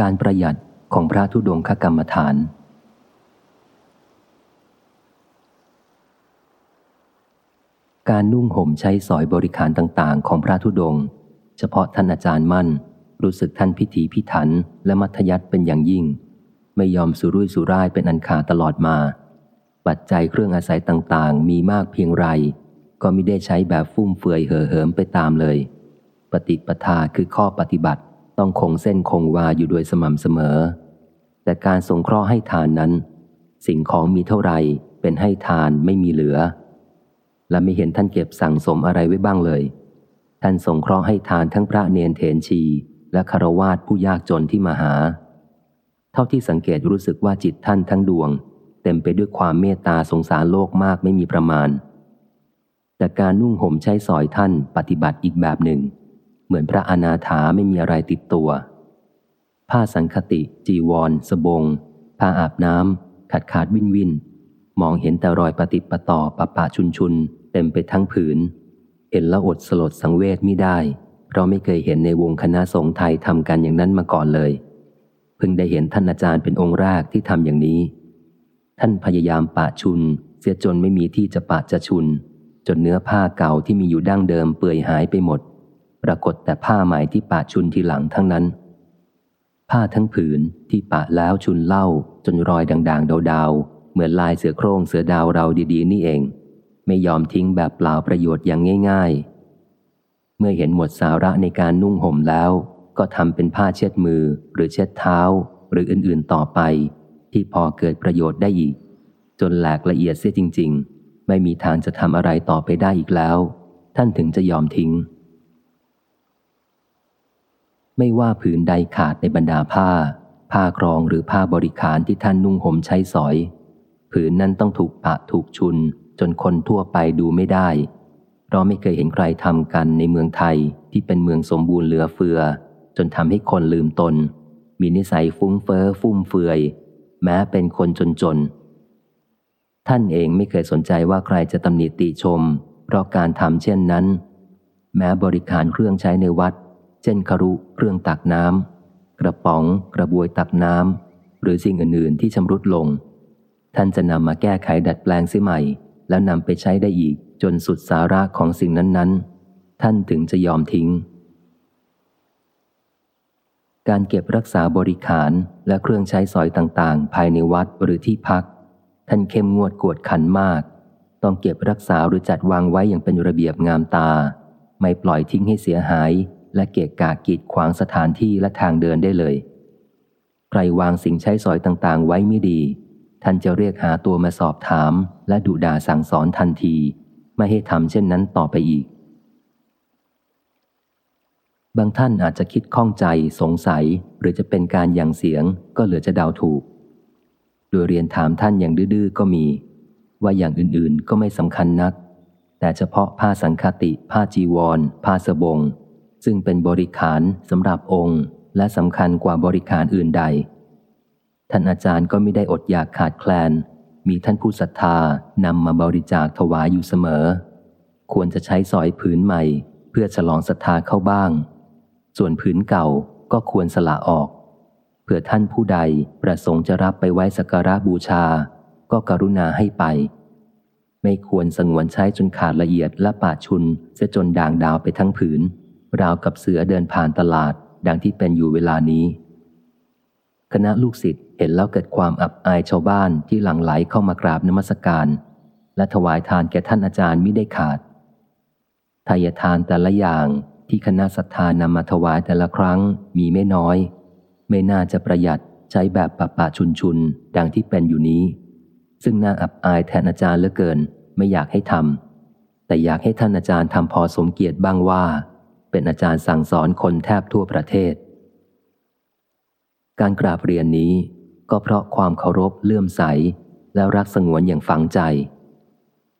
การประหยัดของพระธุดงคกรรมฐาน การนุ่งห่มใช้สอยบริการต่างๆ ของพระธุดง เฉพาะท่านอาจารย์มั่น รู้สึกท่านพิถีพิถันและมัธยัติเป็นอย่างยิ่ง ไม่ยอมสุรุ่ยสุร่ายเป็นอันขาดตลอดมา ปัจจัยเครื่องอาศัยต่างๆ มีมากเพียงไร ก็ไม่ได้ใช้แบบฟุ่มเฟือยเห่อเหิมไปตามเลย ปฏิปทาคือข้อปฏิบัติ ต้องคงเส้นคงวาอยู่โดยสม่ำเสมอ แต่การสงเคราะห์ให้ทานนั้น สิ่งของมีเท่าไรเป็นให้ทานไม่มีเหลือ และไม่เห็นท่านเก็บสั่งสมอะไรไว้บ้างเลย ท่านสงเคราะห์ให้ทานทั้งพระเนนเถนชี และคารวาสผู้ยากจนที่มาหา เท่าที่สังเกตรู้สึกว่าจิตท่านทั้งดวง เต็มไปด้วยความเมตตาสงสารโลกมากไม่มีประมาณ แต่การนุ่งห่มใช้สอยท่านปฏิบัติอีกแบบหนึ่ง เหมือนพระอนาถาไม่มีอะไรติดตัว ผ้าสังคติ จีวร สบง ผ้าอาบน้ำขาดขาดวินวิน มองเห็นแต่รอยปฏิปต่อปะปะชุนชุน เต็มไปทั้งผืน เห็นแล้วอดสลดสังเวชไม่ได้ เพราะไม่เคยเห็นในวงคณะสงฆ์ไทยทำกันอย่างนั้นมาก่อนเลย เพิ่งได้เห็นท่านอาจารย์เป็นองค์แรกที่ทำอย่างนี้ ท่านพยายามปะชุน เสียจนไม่มีที่จะปะจะชุนจนเนื้อผ้าเก่าที่มีอยู่ดั้งเดิมเปื่อยหายไปหมด ปรากฏแต่ผ้าใหม่ที่ปะชุนทีหลังทั้งนั้น ผ้าทั้งผืนที่ปะแล้วชุนเล่าจนรอยด่างๆดาวๆเหมือนลายเสือโคร่งเสือดาวเราดีๆ นี่เอง ไม่ยอมทิ้งแบบเปล่าประโยชน์อย่างง่าย ๆ เมื่อเห็นหมดสาระในการนุ่งห่มแล้ว ก็ทำเป็นผ้าเช็ดมือหรือเช็ดเท้า หรืออื่นๆต่อไป ที่พอเกิดประโยชน์ได้อีก จนแหลกละเอียดเสียจริง ๆ ไม่มีทางจะทำอะไรต่อไปได้อีกแล้ว ท่านถึงจะยอมทิ้ง ไม่ว่าผืนใดขาดในบรรดาผ้า ผ้าครองหรือผ้าบริขารที่ท่านนุ่งห่มใช้สอย ผืนนั้นต้องถูกปะถูกชุน จนคนทั่วไปดูไม่ได้เราไม่เคยเห็นใครทำกันในเมืองไทยที่เป็นเมืองสมบูรณ์เหลือเฟือ จนทำให้คนลืมตน มีนิสัยฟุ้งเฟอ้อฟุ่มเฟือย แม้เป็นคนจนจนท่านเองไม่เคยสนใจว่าใครจะตำหนิติชม เพราะการทำเช่นนั้น แม้บริการเครื่องใช้ในวัด เช่นคารุเครื่องตักน้ำกระป๋องกระบวยตักน้ำหรือสิ่งอื่น ๆ ที่ชำรุดลง ท่านจะนำมาแก้ไขดัดแปลงเสียใหม่ แล้วนำไปใช้ได้อีกจนสุดสาระของสิ่งนั้น ๆ ท่านถึงจะยอมทิ้ง การเก็บรักษาบริขารและเครื่องใช้สอยต่าง ๆ ภายในวัดหรือที่พัก ท่านเข้มงวดกวดขันมาก ต้องเก็บรักษาหรือจัดวางไว้อย่างเป็นระเบียบงามตา ไม่ปล่อยทิ้งให้เสียหาย และเกะกะกีดขวางสถานที่และทางเดินได้เลย ใครวางสิ่งใช้สอยต่างๆ ไว้ไม่ดี ท่านจะเรียกหาตัวมาสอบถาม และดุด่าสั่งสอนทันที ไม่ให้ทำเช่นนั้นต่อไปอีก บางท่านอาจจะคิดข้องใจสงสัย หรือจะเป็นการยังเสียงก็เหลือจะเดาถูก โดยเรียนถามท่านอย่างดื้อๆก็มี ว่าอย่างอื่นๆก็ไม่สำคัญนัก แต่เฉพาะผ้าสังคติ ผ้าจีวร ผ้าสบง ซึ่งเป็นบริขารสำหรับองค์ และสำคัญกว่าบริขารอื่นใด ท่านอาจารย์ก็ไม่ได้อดอยากขาดแคลน มีท่านผู้ศรัทธานำมาบริจาคถวายอยู่เสมอ ควรจะใช้สอยผืนใหม่ เพื่อฉลองศรัทธาเข้าบ้าง ส่วนผืนเก่าก็ควรสละออก เพื่อท่านผู้ใดประสงค์จะรับไปไว้สักการะบูชา ก็กรุณาให้ไปไม่ควรสงวนใช้จนขาดละเอียดและป่าชุนจะจนด่างดาวไปทั้งผืน ราวกับเสือเดินผ่านตลาดดังที่เป็นอยู่เวลานี้ คณะลูกศิษย์เห็นแล้วเกิดความอับอายชาวบ้านที่หลั่งไหลเข้ามากราบนมัสการ และถวายทานแก่ท่านอาจารย์ไม่ได้ขาดทายทานแต่ละอย่างที่คณะศรัทธานำมาถวายแต่ละครั้งมีไม่น้อย ไม่น่าจะประหยัดใช้แบบปะปะชุนชุนดังที่เป็นอยู่นี้ ซึ่งน่าอับอายแทนอาจารย์เหลือเกิน ไม่อยากให้ทำแต่อยากให้ท่านอาจารย์ทำพอสมเกียรติบ้างว่า เป็นอาจารย์สั่งสอนคนแทบทั่วประเทศ การกราบเรียนนี้ก็เพราะความเคารพเลื่อมใส แล้วรักสงวนอย่างฝังใจ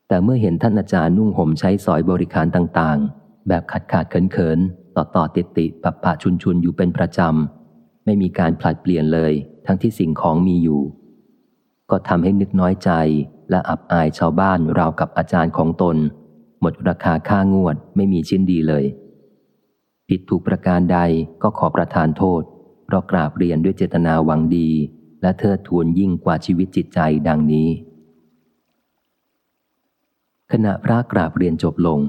แต่เมื่อเห็นท่านอาจารย์นุ่งห่มใช้สอยบริการต่างๆ แบบขาดขาดเขินเขินต่อต่อติดติปะปะชุนชุนอยู่เป็นประจำ ไม่มีการผลัดเปลี่ยนเลย ทั้งที่สิ่งของมีอยู่ ก็ทำให้นึกน้อยใจและอับอายชาวบ้านราวกับอาจารย์ของตน หมดราคาค่างวดไม่มีชิ้นดีเลย ผิดถูกประการใดก็ขอประทานโทษ เพราะกราบเรียนด้วยเจตนาหวังดี และเทิดทูนยิ่งกว่าชีวิตจิตใจดังนี้ ขณะพระกราบเรียนจบลง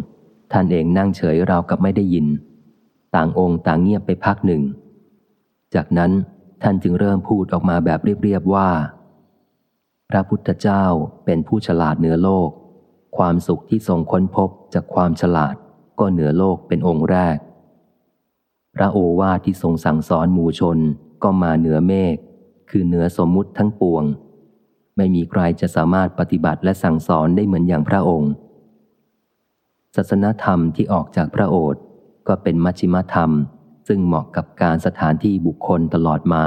ท่านเองนั่งเฉยราวกับไม่ได้ยิน ต่างองค์ต่างเงียบไปพักหนึ่ง จากนั้นท่านจึงเริ่มพูดออกมาแบบเรียบๆว่า พระพุทธเจ้าเป็นผู้ฉลาดเหนือโลก ความสุขที่ทรงค้นพบจากความฉลาดก็เหนือโลกเป็นองค์แรก พระโอวาทที่ทรงสั่งสอนหมู่ชนก็มาเหนือเมฆคือเหนือสมมุติทั้งปวง ไม่มีใครจะสามารถปฏิบัติและสั่งสอนได้เหมือนอย่างพระองค์ศาสนธรรมที่ออกจากพระโอษฐ์ก็เป็นมัชชิมธรรม ซึ่งเหมาะกับการสถานที่บุคคลตลอดมา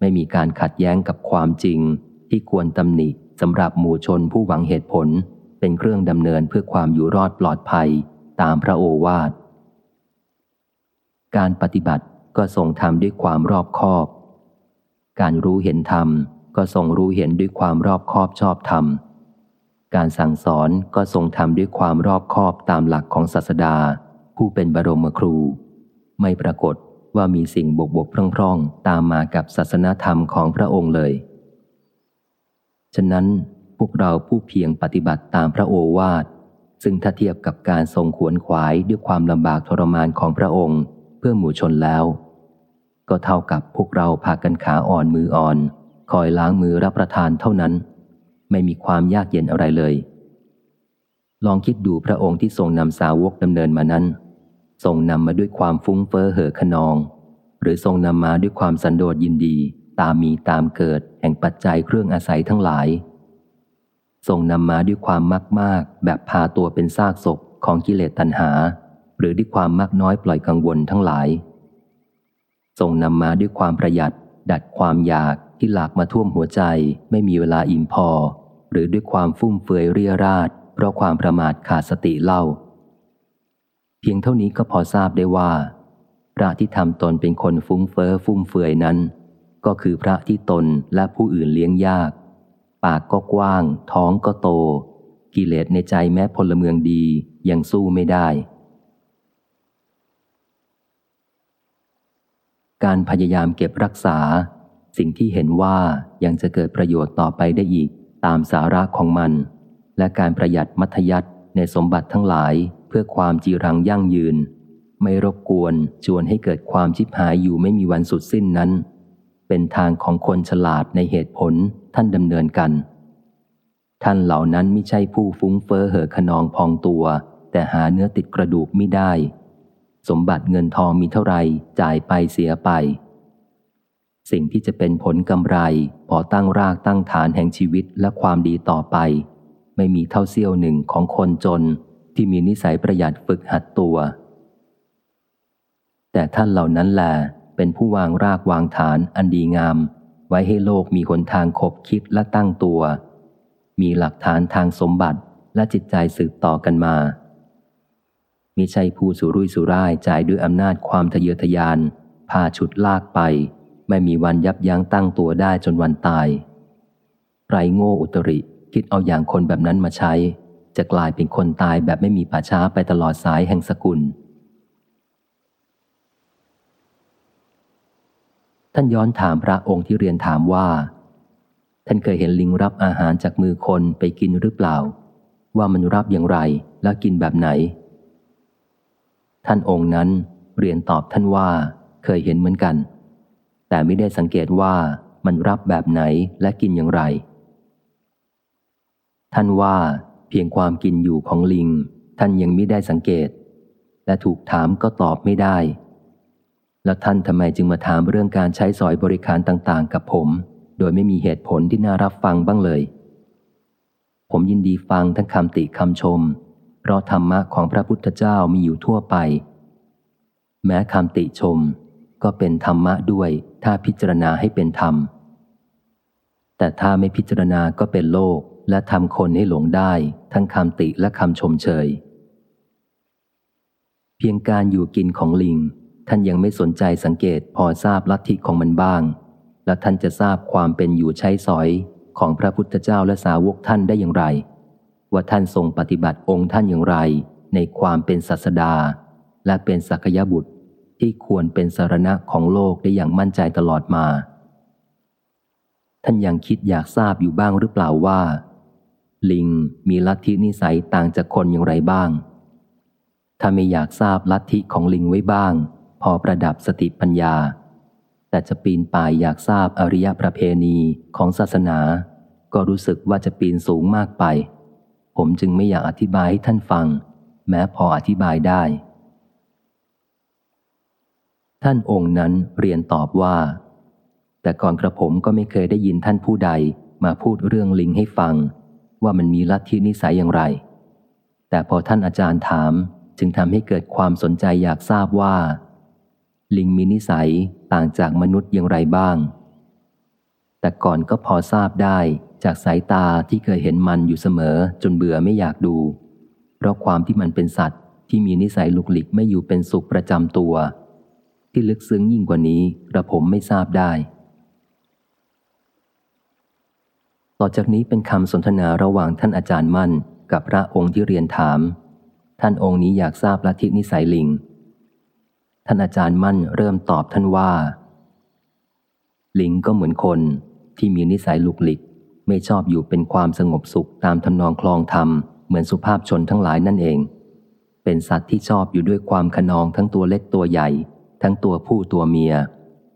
ไม่มีการขัดแย้งกับความจริง ที่ควรตำหนิสำหรับหมู่ชนผู้หวังเหตุผล เป็นเครื่องดำเนินเพื่อความอยู่รอดปลอดภัย ตามพระโอวาท การปฏิบัติก็ทรงทำด้วยความรอบคอบ การรู้เห็นธรรมก็ทรงรู้เห็นด้วยความรอบคอบชอบธรรม การสั่งสอนก็ทรงทำด้วยความรอบคอบตามหลักของศาสดา ผู้เป็นบรมครู ไม่ปรากฏว่ามีสิ่งบกบกพร่องๆ ตามมากับศาสนธรรมของพระองค์เลย ฉะนั้นพวกเราผู้เพียงปฏิบัติตามพระโอวาท ซึ่งถ้าเทียบกับการทรงขวนขวายด้วยความลำบากทรมานของพระองค์ เพื่อหมู่ชนแล้ว ก็เท่ากับพวกเราพากันขาอ่อนมืออ่อน คอยล้างมือรับประทานเท่านั้น ไม่มีความยากเย็นอะไรเลย ลองคิดดูพระองค์ที่ทรงนำสาวกดำเนินมานั้น ทรงนำมาด้วยความฟุ้งเฟ้อเห่อขนอง หรือทรงนำมาด้วยความสันโดษยินดีตามมีตามเกิดแห่งปัจจัยเครื่องอาศัยทั้งหลายทรงนำมาด้วยความมากมากแบบพาตัวเป็นซากศพของกิเลสตัณหา หรือด้วยความมากน้อยปล่อยกังวลทั้งหลาย ทรงนำมาด้วยความประหยัด ดัดความอยากที่หลากมาท่วมหัวใจ ไม่มีเวลาอิ่มพอ หรือด้วยความฟุ่มเฟือยเรียราดเพราะความประมาทขาดสติเล่า เพียงเท่านี้ก็พอทราบได้ว่า พระที่ทำตนเป็นคนฟุ้งเฟอ้อฟุ่มเฟือยนั้น ก็คือพระที่ตนและผู้อื่นเลี้ยงยาก ปากก็กว้าง ท้องก็โต กิเลสในใจแม้พลเมืองดียังสู้ไม่ได้ การพยายามเก็บรักษา สิ่งที่เห็นว่ายังจะเกิดประโยชน์ต่อไปได้อีกตามสาระของมัน และการประหยัดมัธยัติในสมบัติทั้งหลายเพื่อความจีรังยั่งยืน ไม่รบกวนชวนให้เกิดความชิบหายอยู่ไม่มีวันสุดสิ้นนั้น เป็นทางของคนฉลาดในเหตุผลท่านดำเนินกัน ท่านเหล่านั้นไม่ใช่ผู้ฟุ้งเฟอ้อเห่อขนองพองตัว แต่หาเนื้อติดกระดูกไม่ได้ สมบัติเงินทองมีเท่าไรจ่ายไปเสียไป สิ่งที่จะเป็นผลกำไรพอตั้งรากตั้งฐานแห่งชีวิตและความดีต่อไป ไม่มีเท่าเสี้ยวหนึ่งของคนจนที่มีนิสัยประหยัดฝึกหัดตัว แต่ท่านเหล่านั้นแหละเป็นผู้วางรากวางฐานอันดีงาม ไว้ให้โลกมีหนทางคบคิดและตั้งตัว มีหลักฐานทางสมบัติและจิตใจสืบต่อกันมา มิใช่ผู้สุรุ่ยสุร่ายจ่ายด้วยอำนาจความทะเยอทะยานพาฉุดลากไป ไม่มีวันยับยั้งตั้งตัวได้จนวันตายไรโง่อุตริคิดเอาอย่างคนแบบนั้นมาใช้ จะกลายเป็นคนตายแบบไม่มีป่าช้าไปตลอดสายแห่งสกุล ท่านย้อนถามพระองค์ที่เรียนถามว่า ท่านเคยเห็นลิงรับอาหารจากมือคนไปกินหรือเปล่า ว่ามันรับอย่างไรและกินแบบไหน ท่านองค์นั้นเรียนตอบท่านว่าเคยเห็นเหมือนกัน แต่ไม่ได้สังเกตว่ามันรับแบบไหนและกินอย่างไร ท่านว่าเพียงความกินอยู่ของลิง ท่านยังไม่ได้สังเกต และถูกถามก็ตอบไม่ได้ แล้วท่านทำไมจึงมาถามเรื่องการใช้สอยบริการต่างๆ กับผม โดยไม่มีเหตุผลที่น่ารับฟังบ้างเลย ผมยินดีฟังทั้งคำติคำชม เพราะธรรมะของพระพุทธเจ้ามีอยู่ทั่วไป แม้คำติชมก็เป็นธรรมะด้วยถ้าพิจารณาให้เป็นธรรม แต่ถ้าไม่พิจารณาก็เป็นโลกและทำคนให้หลงได้ ทั้งคำติและคำชมเชย เพียงการอยู่กินของลิง ท่านยังไม่สนใจสังเกตพอทราบลัทธิของมันบ้าง และท่านจะทราบความเป็นอยู่ใช้สอยของพระพุทธเจ้าและสาวกท่านได้อย่างไร ว่าท่านทรงปฏิบัติองค์ท่านอย่างไร ในความเป็นศาสดา และเป็นสักยบุตรที่ควรเป็นสารณะของโลกได้อย่างมั่นใจตลอดมา ท่านยังคิดอยากทราบอยู่บ้างหรือเปล่าว่า ลิงมีลัทธินิสัยต่างจากคนอย่างไรบ้าง ถ้าไม่อยากทราบลัทธิของลิงไว้บ้าง พอประดับสติปัญญา แต่จะปีนป่ายอยากทราบอริยประเพณีของศาสนา ก็รู้สึกว่าจะปีนสูงมากไป ผมจึงไม่อยากอธิบายให้ท่านฟัง แม้พออธิบายได้ ท่านองค์นั้นเรียนตอบว่า แต่ก่อนกระผมก็ไม่เคยได้ยินท่านผู้ใดมาพูดเรื่องลิงให้ฟัง ว่ามันมีลัทธินิสัยอย่างไร แต่พอท่านอาจารย์ถามจึงทำให้เกิดความสนใจอยากทราบว่า ลิงมีนิสัยต่างจากมนุษย์อย่างไรบ้าง แต่ก่อนก็พอทราบได้ จากสายตาที่เคยเห็นมันอยู่เสมอจนเบื่อไม่อยากดู เพราะความที่มันเป็นสัตว์ ที่มีนิสัยลุกหลิกไม่อยู่เป็นสุขประจำตัว ที่ลึกซึ้งยิ่งกว่านี้กระผมไม่ทราบได้ ต่อจากนี้เป็นคำสนทนาระหว่างท่านอาจารย์มั่น กับพระองค์ที่เรียนถาม ท่านองค์นี้อยากทราบลัทธินิสัยลิง ท่านอาจารย์มั่นเริ่มตอบท่านว่า ลิงก็เหมือนคนที่มีนิสัยลุกหลิก ไม่ชอบอยู่เป็นความสงบสุขตามทำนองคลองธรรม เหมือนสุภาพชนทั้งหลายนั่นเอง เป็นสัตว์ที่ชอบอยู่ด้วยความขนองทั้งตัวเล็กตัวใหญ่ ทั้งตัวผู้ตัวเมีย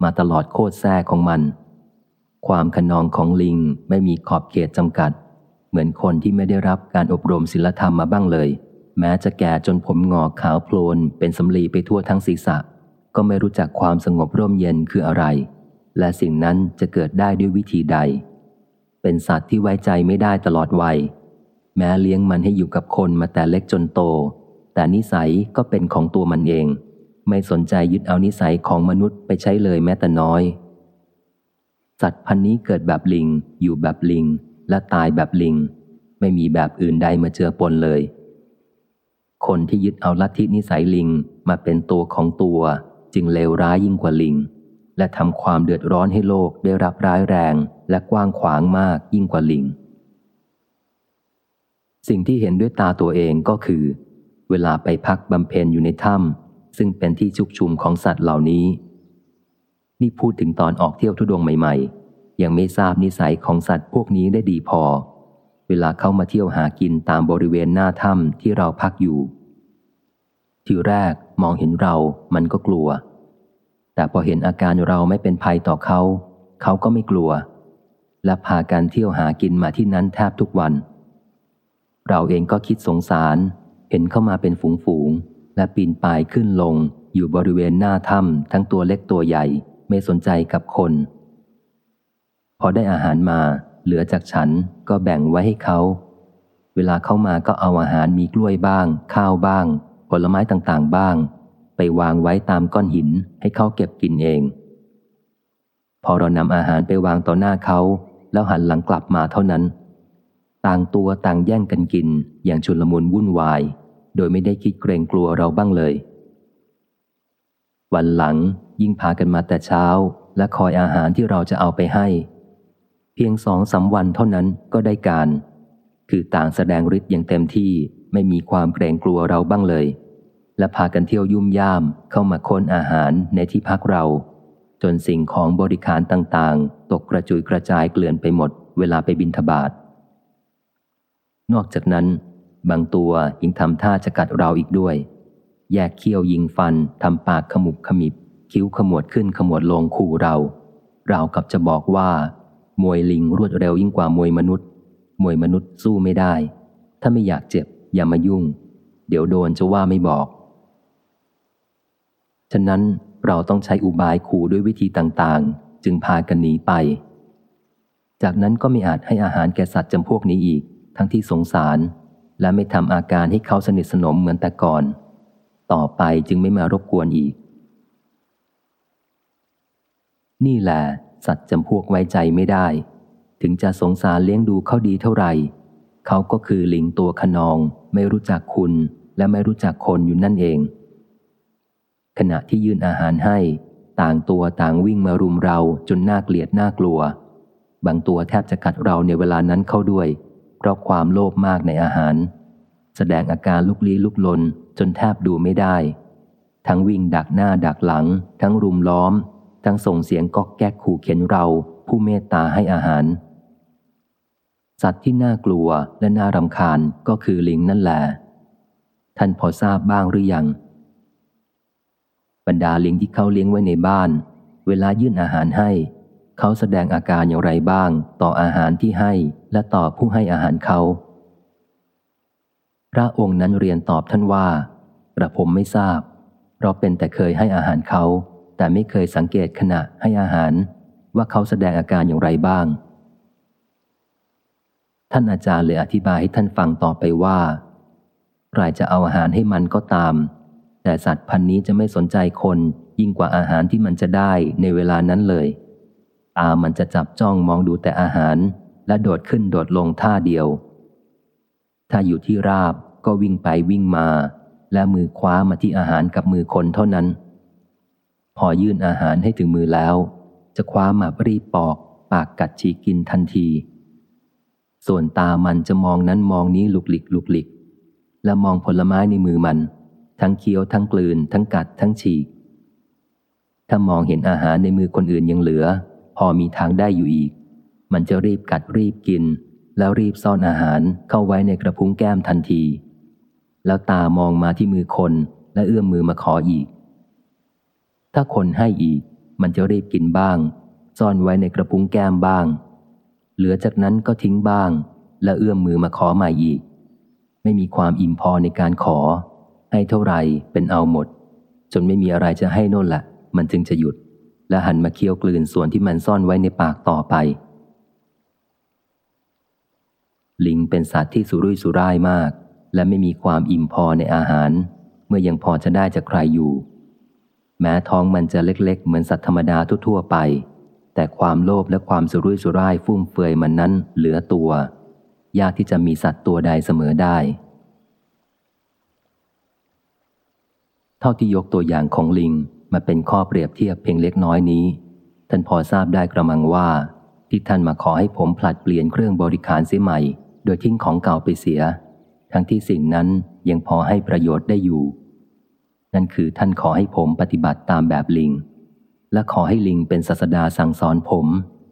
มาตลอดโคตรแท้ของมัน ความขนองของลิงไม่มีขอบเขตจำกัด เหมือนคนที่ไม่ได้รับการอบรมศีลธรรมมาบ้างเลย แม้จะแก่จนผมงอกขาวโพลนเป็นสำลีไปทั่วทั้งศีรษะ ก็ไม่รู้จักความสงบร่มเย็นคืออะไร และสิ่งนั้นจะเกิดได้ด้วยวิธีใด เป็นสัตว์ที่ไว้ใจไม่ได้ตลอดวัย แม้เลี้ยงมันให้อยู่กับคนมาแต่เล็กจนโต แต่นิสัยก็เป็นของตัวมันเอง ไม่สนใจยึดเอานิสัยของมนุษย์ไปใช้เลยแม้แต่น้อย สัตว์พันนี้เกิดแบบลิง อยู่แบบลิง และตายแบบลิง ไม่มีแบบอื่นใดมาเจือปนเลย คนที่ยึดเอาลัทธินิสัยลิงมาเป็นตัวของตัวจึงเลวร้ายยิ่งกว่าลิง และทำความเดือดร้อนให้โลกได้รับร้ายแรง และกว้างขวางมากยิ่งกว่าลิง สิ่งที่เห็นด้วยตาตัวเองก็คือ เวลาไปพักบำเพ็ญอยู่ในถ้ำซึ่งเป็นที่ชุกชุมของสัตว์เหล่านี้ นี่พูดถึงตอนออกเที่ยวทุดงใหม่ ๆ ยังไม่ทราบนิสัยของสัตว์พวกนี้ได้ดีพอ เวลาเข้ามาเที่ยวหากินตามบริเวณหน้าถ้ำที่เราพักอยู่ ทีแรกมองเห็นเรามันก็กลัวแต่พอเห็นอาการเราไม่เป็นภัยต่อเขา เขาก็ไม่กลัว และพากันเที่ยวหากินมาที่นั้นแทบทุกวัน เราเองก็คิดสงสาร เห็นเข้ามาเป็นฝูงฝูง และปีนป่ายขึ้นลง อยู่บริเวณหน้าถ้ำทั้งตัวเล็กตัวใหญ่ไม่สนใจกับคน พอได้อาหารมา เหลือจากฉันก็แบ่งไว้ให้เขา เวลาเข้ามาก็เอาอาหารมีกล้วยบ้าง ข้าวบ้าง ผลไม้ต่างๆบ้าง ไปวางไว้ตามก้อนหินให้เขาเก็บกินเองพอเรานำอาหารไปวางต่อหน้าเขา แล้วหันหลังกลับมาเท่านั้น ต่างตัวต่างแย่งกันกินอย่างชุลมุนวุ่นวาย โดยไม่ได้คิดเกรงกลัวเราบ้างเลย วันหลังยิ่งพากันมาแต่เช้า และคอยอาหารที่เราจะเอาไปให้ เพียงสองสาวันเท่านั้นก็ได้การ คือต่างแสดงฤทธิ์อย่างเต็มที่ไม่มีความเกรงกลัวเราบ้างเลย และพากันเที่ยวยุ่มย่ามเข้ามาค้นอาหารในที่พักเรา จนสิ่งของบริการต่างๆ ตกกระจุยกระจายเกลื่อนไปหมดเวลาไปบินทบาทนอกจากนั้น บางตัวยังทำท่าจะกัดเราอีกด้วย แยกเขี้ยวยิงฟันทำปากขมุบขมิบ คิ้วขมวดขึ้นขมวดลงขู่เรา เรากับจะบอกว่า มวยลิงรวดเร็วยิ่งกว่ามวยมนุษย์ มวยมนุษย์สู้ไม่ได้ ถ้าไม่อยากเจ็บอย่ามายุ่ง เดี๋ยวโดนจะว่าไม่บอก ฉะนั้น เราต้องใช้อุบายขู่ด้วยวิธีต่างๆ จึงพากันหนีไป จากนั้นก็ไม่อาจให้อาหารแก่สัตว์จำพวกนี้อีก ทั้งที่สงสาร และไม่ทำอาการให้เขาสนิทสนมเหมือนแต่ก่อน ต่อไปจึงไม่มารบกวนอีก นี่แหละสัตว์จำพวกไว้ใจไม่ได้ ถึงจะสงสารเลี้ยงดูเขาดีเท่าไหร่เขาก็คือลิงตัวขนอง ไม่รู้จักคุณและไม่รู้จักคนอยู่นั่นเอง ขณะที่ยื่นอาหารให้ ต่างตัวต่างวิ่งมารุมเราจนน่าเกลียดน่ากลัว บางตัวแทบจะกัดเราในเวลานั้นเข้าด้วย เพราะความโลภมากในอาหาร แสดงอาการลุกลี้ลุกลนจนแทบดูไม่ได้ ทั้งวิ่งดักหน้าดักหลัง ทั้งรุมล้อม ทั้งส่งเสียงก๊อกแก๊กขู่เข็นเรา ผู้เมตตาให้อาหาร สัตว์ที่น่ากลัวและน่ารำคาญก็คือลิงนั่นแหละท่านพอทราบบ้างหรือยัง บรรดาลิงที่เขาเลี้ยงไว้ในบ้าน เวลายื่นอาหารให้ เขาแสดงอาการอย่างไรบ้าง ต่ออาหารที่ให้และต่อผู้ให้อาหารเขา พระองค์นั้นเรียนตอบท่านว่า กระผมไม่ทราบ เราเป็นแต่เคยให้อาหารเขา แต่ไม่เคยสังเกตขณะให้อาหาร ว่าเขาแสดงอาการอย่างไรบ้าง ท่านอาจารย์เลยอธิบายให้ท่านฟังต่อไปว่าใครจะเอาอาหารให้มันก็ตาม แต่สัตว์พันนี้จะไม่สนใจคนยิ่งกว่าอาหารที่มันจะได้ในเวลานั้นเลย ตามันจะจับจ้องมองดูแต่อาหาร และโดดขึ้นโดดลงท่าเดียว ถ้าอยู่ที่ราบก็วิ่งไปวิ่งมา และมือคว้ามาที่อาหารกับมือคนเท่านั้น พอยื่นอาหารให้ถึงมือแล้ว จะคว้ามารีบปอก ปากกัดฉีกกินทันที ส่วนตามันจะมองนั้นมองนี้ลุกหลิกลุกหลิก และมองผลไม้ในมือมัน ทั้งเคี้ยวทั้งกลืน ทั้งกัดทั้งฉีก ถ้ามองเห็นอาหารในมือคนอื่นยังเหลือ พอมีทางได้อยู่อีก มันจะรีบกัดรีบกิน แล้วรีบซ่อนอาหารเข้าไว้ในกระพุ้งแก้มทันที แล้วตามองมาที่มือคนและเอื้อมมือมาขออีก ถ้าคนให้อีก มันจะรีบกินบ้าง ซ่อนไว้ในกระพุ้งแก้มบ้าง เหลือจากนั้นก็ทิ้งบ้าง และเอื้อมมือมาขอใหม่อีก ไม่มีความอิ่มพอในการขอ ให้เท่าไรเป็นเอาหมด จนไม่มีอะไรจะให้น่นละ มันจึงจะหยุด และหันมาเคี้ยวกลืนส่วนที่มันซ่อนไว้ในปากต่อไป ลิงเป็นสัตว์ที่สุรุ่ยสุร่ายมาก และไม่มีความอิ่มพอในอาหาร เมื่อยังพอจะได้จากใครอยู่ แม้ท้องมันจะเล็ก ๆ เหมือนสัตว์ธรรมดาทั่วๆไป แต่ความโลภและความสุรุ่ยสุร่ายฟุ่มเฟือยมันนั้นเหลือตัว ยากที่จะมีสัตว์ตัวใดเสมอได้ เท่าที่ยกตัวอย่างของลิงมาเป็นข้อเปรียบเทียบเพียงเล็กน้อยนี้ ท่านพอทราบได้กระมังว่า ที่ท่านมาขอให้ผมผลัดเปลี่ยนเครื่องบริการเสียใหม่ โดยทิ้งของเก่าไปเสีย ทั้งที่สิ่งนั้นยังพอให้ประโยชน์ได้อยู่ นั่นคือท่านขอให้ผมปฏิบัติตามแบบลิง และขอให้ลิงเป็นศาสดาสั่งสอนผม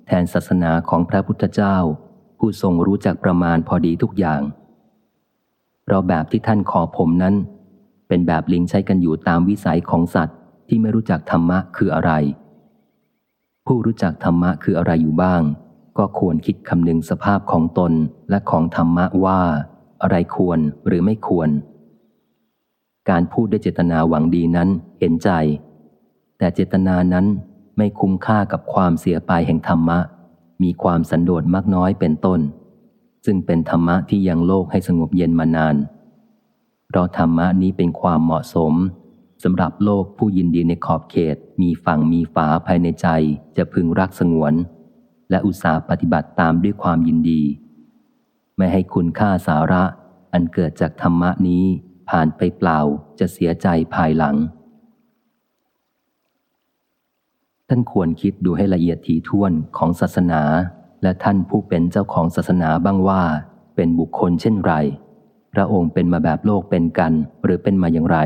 แทนศาสนาของพระพุทธเจ้า ผู้ทรงรู้จักประมาณพอดีทุกอย่างเราแบบที่ท่านขอผมนั้น เป็นแบบลิงใช้กันอยู่ตามวิสัยของสัตว์ที่ไม่รู้จักธรรมะคืออะไร ผู้รู้จักธรรมะคืออะไรอยู่บ้าง ก็ควรคิดคำนึงสภาพของตนและของธรรมะว่า อะไรควรหรือไม่ควร การพูดด้วยเจตนาหวังดีนั้นเห็นใจ แต่เจตนานั้นไม่คุ้มค่ากับความเสียไปแห่งธรรมะ มีความสันโดษมากน้อยเป็นต้น ซึ่งเป็นธรรมะที่ยังโลกให้สงบเย็นมานาน ราะธรรมะนี้เป็นความเหมาะสมสำหรับโลกผู้ยินดีในขอบเขต มีฝั่งมีฝาภายในใจจะพึงรักสงวน และอุตสาห์ปฏิบัติตามด้วยความยินดี ไม่ให้คุณค่าสาระ อันเกิดจากธรรมะนี้ผ่านไปเปล่าจะเสียใจภายหลัง ท่านควรคิดดูให้ละเอียดถี่ถ้วนของศาสนา และท่านผู้เป็นเจ้าของศาสนาบ้างว่า เป็นบุคคลเช่นไร พระองค์เป็นมาแบบโลกเป็นกัน หรือเป็นมาอย่างไร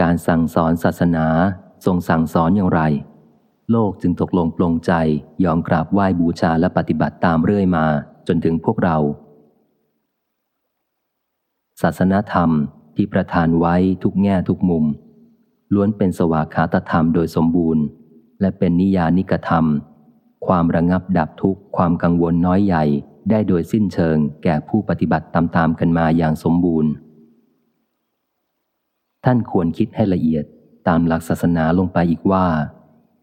การสั่งสอนศาสนาทรงสั่งสอนอย่างไร โลกจึงตกลงปลงใจยอมกราบไหว้บูชาและปฏิบัติตามเรื่อยมาจนถึงพวกเรา ศาสนาธรรมที่ประทานไว้ทุกแง่ทุกมุม ล้วนเป็นสวากขาตธรรมโดยสมบูรณ์ และเป็นนิยานิกธรรม ความระงับดับทุกข์ความกังวลน้อยใหญ่ ได้โดยสิ้นเชิงแก่ผู้ปฏิบัติตามๆกันมาอย่างสมบูรณ์ ท่านควรคิดให้ละเอียดตามหลักศาสนาลงไปอีกว่า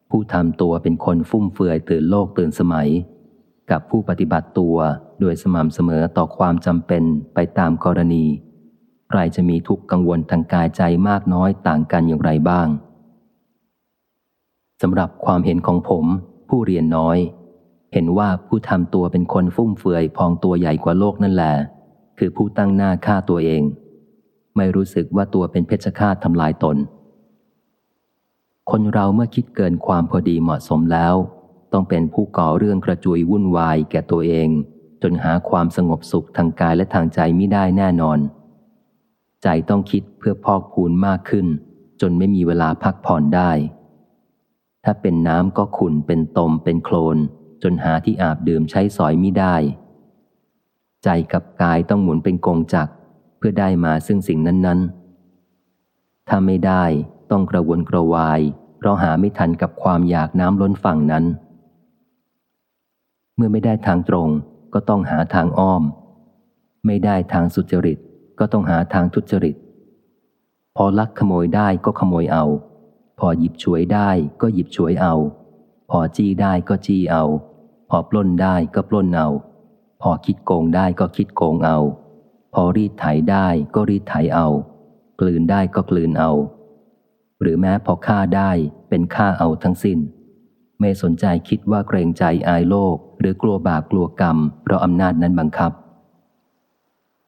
ผู้ทำตัวเป็นคนฟุ่มเฟือยตื่นโลกตื่นสมัย กับผู้ปฏิบัติตัวโดยสม่ำเสมอต่อความจำเป็นไปตามกรณี ใครจะมีทุกข์กังวลทางกายใจมากน้อยต่างกันอย่างไรบ้างสำหรับความเห็นของผมผู้เรียนน้อย เห็นว่าผู้ทำตัวเป็นคนฟุ่มเฟือยพองตัวใหญ่กว่าโลกนั่นแหละคือผู้ตั้งหน้าฆ่าตัวเอง ไม่รู้สึกว่าตัวเป็นเพชฌฆาตทำลายตน คนเราเมื่อคิดเกินความพอดีเหมาะสมแล้ว ต้องเป็นผู้ก่อเรื่องกระจุยวุ่นวายแก่ตัวเอง จนหาความสงบสุขทางกายและทางใจไม่ได้แน่นอน ใจต้องคิดเพื่อพอกพูนมากขึ้น จนไม่มีเวลาพักผ่อนได้ ถ้าเป็นน้ำก็ขุ่นเป็นตมเป็นโคลน จนหาที่อาบดื่มใช้สอยไม่ได้ ใจกับกายต้องหมุนเป็นกงจักรเพื่อได้มาซึ่งสิ่งนั้น ๆ ถ้าไม่ได้ต้องกระวนกระวาย เพราะหาไม่ทันกับความอยากน้ำล้นฝั่งนั้น เมื่อไม่ได้ทางตรงก็ต้องหาทางอ้อม ไม่ได้ทางสุจริตก็ต้องหาทางทุจริต พอลักขโมยได้ก็ขโมยเอา พอหยิบฉวยได้ก็หยิบฉวยเอา พอจี้ได้ก็จี้เอา พอปล้นได้ก็ปล้นเอา พอคิดโกงได้ก็คิดโกงเอา พอรีดไถได้ก็รีดไถเอา กลืนได้ก็กลืนเอา หรือแม้พอฆ่าได้เป็นฆ่าเอาทั้งสิน้น ไม่สนใจคิดว่าเกรงใจอายโลก หรือกลัวบาปกลัวกรรม เพราะอำนาจนั้นบังคับ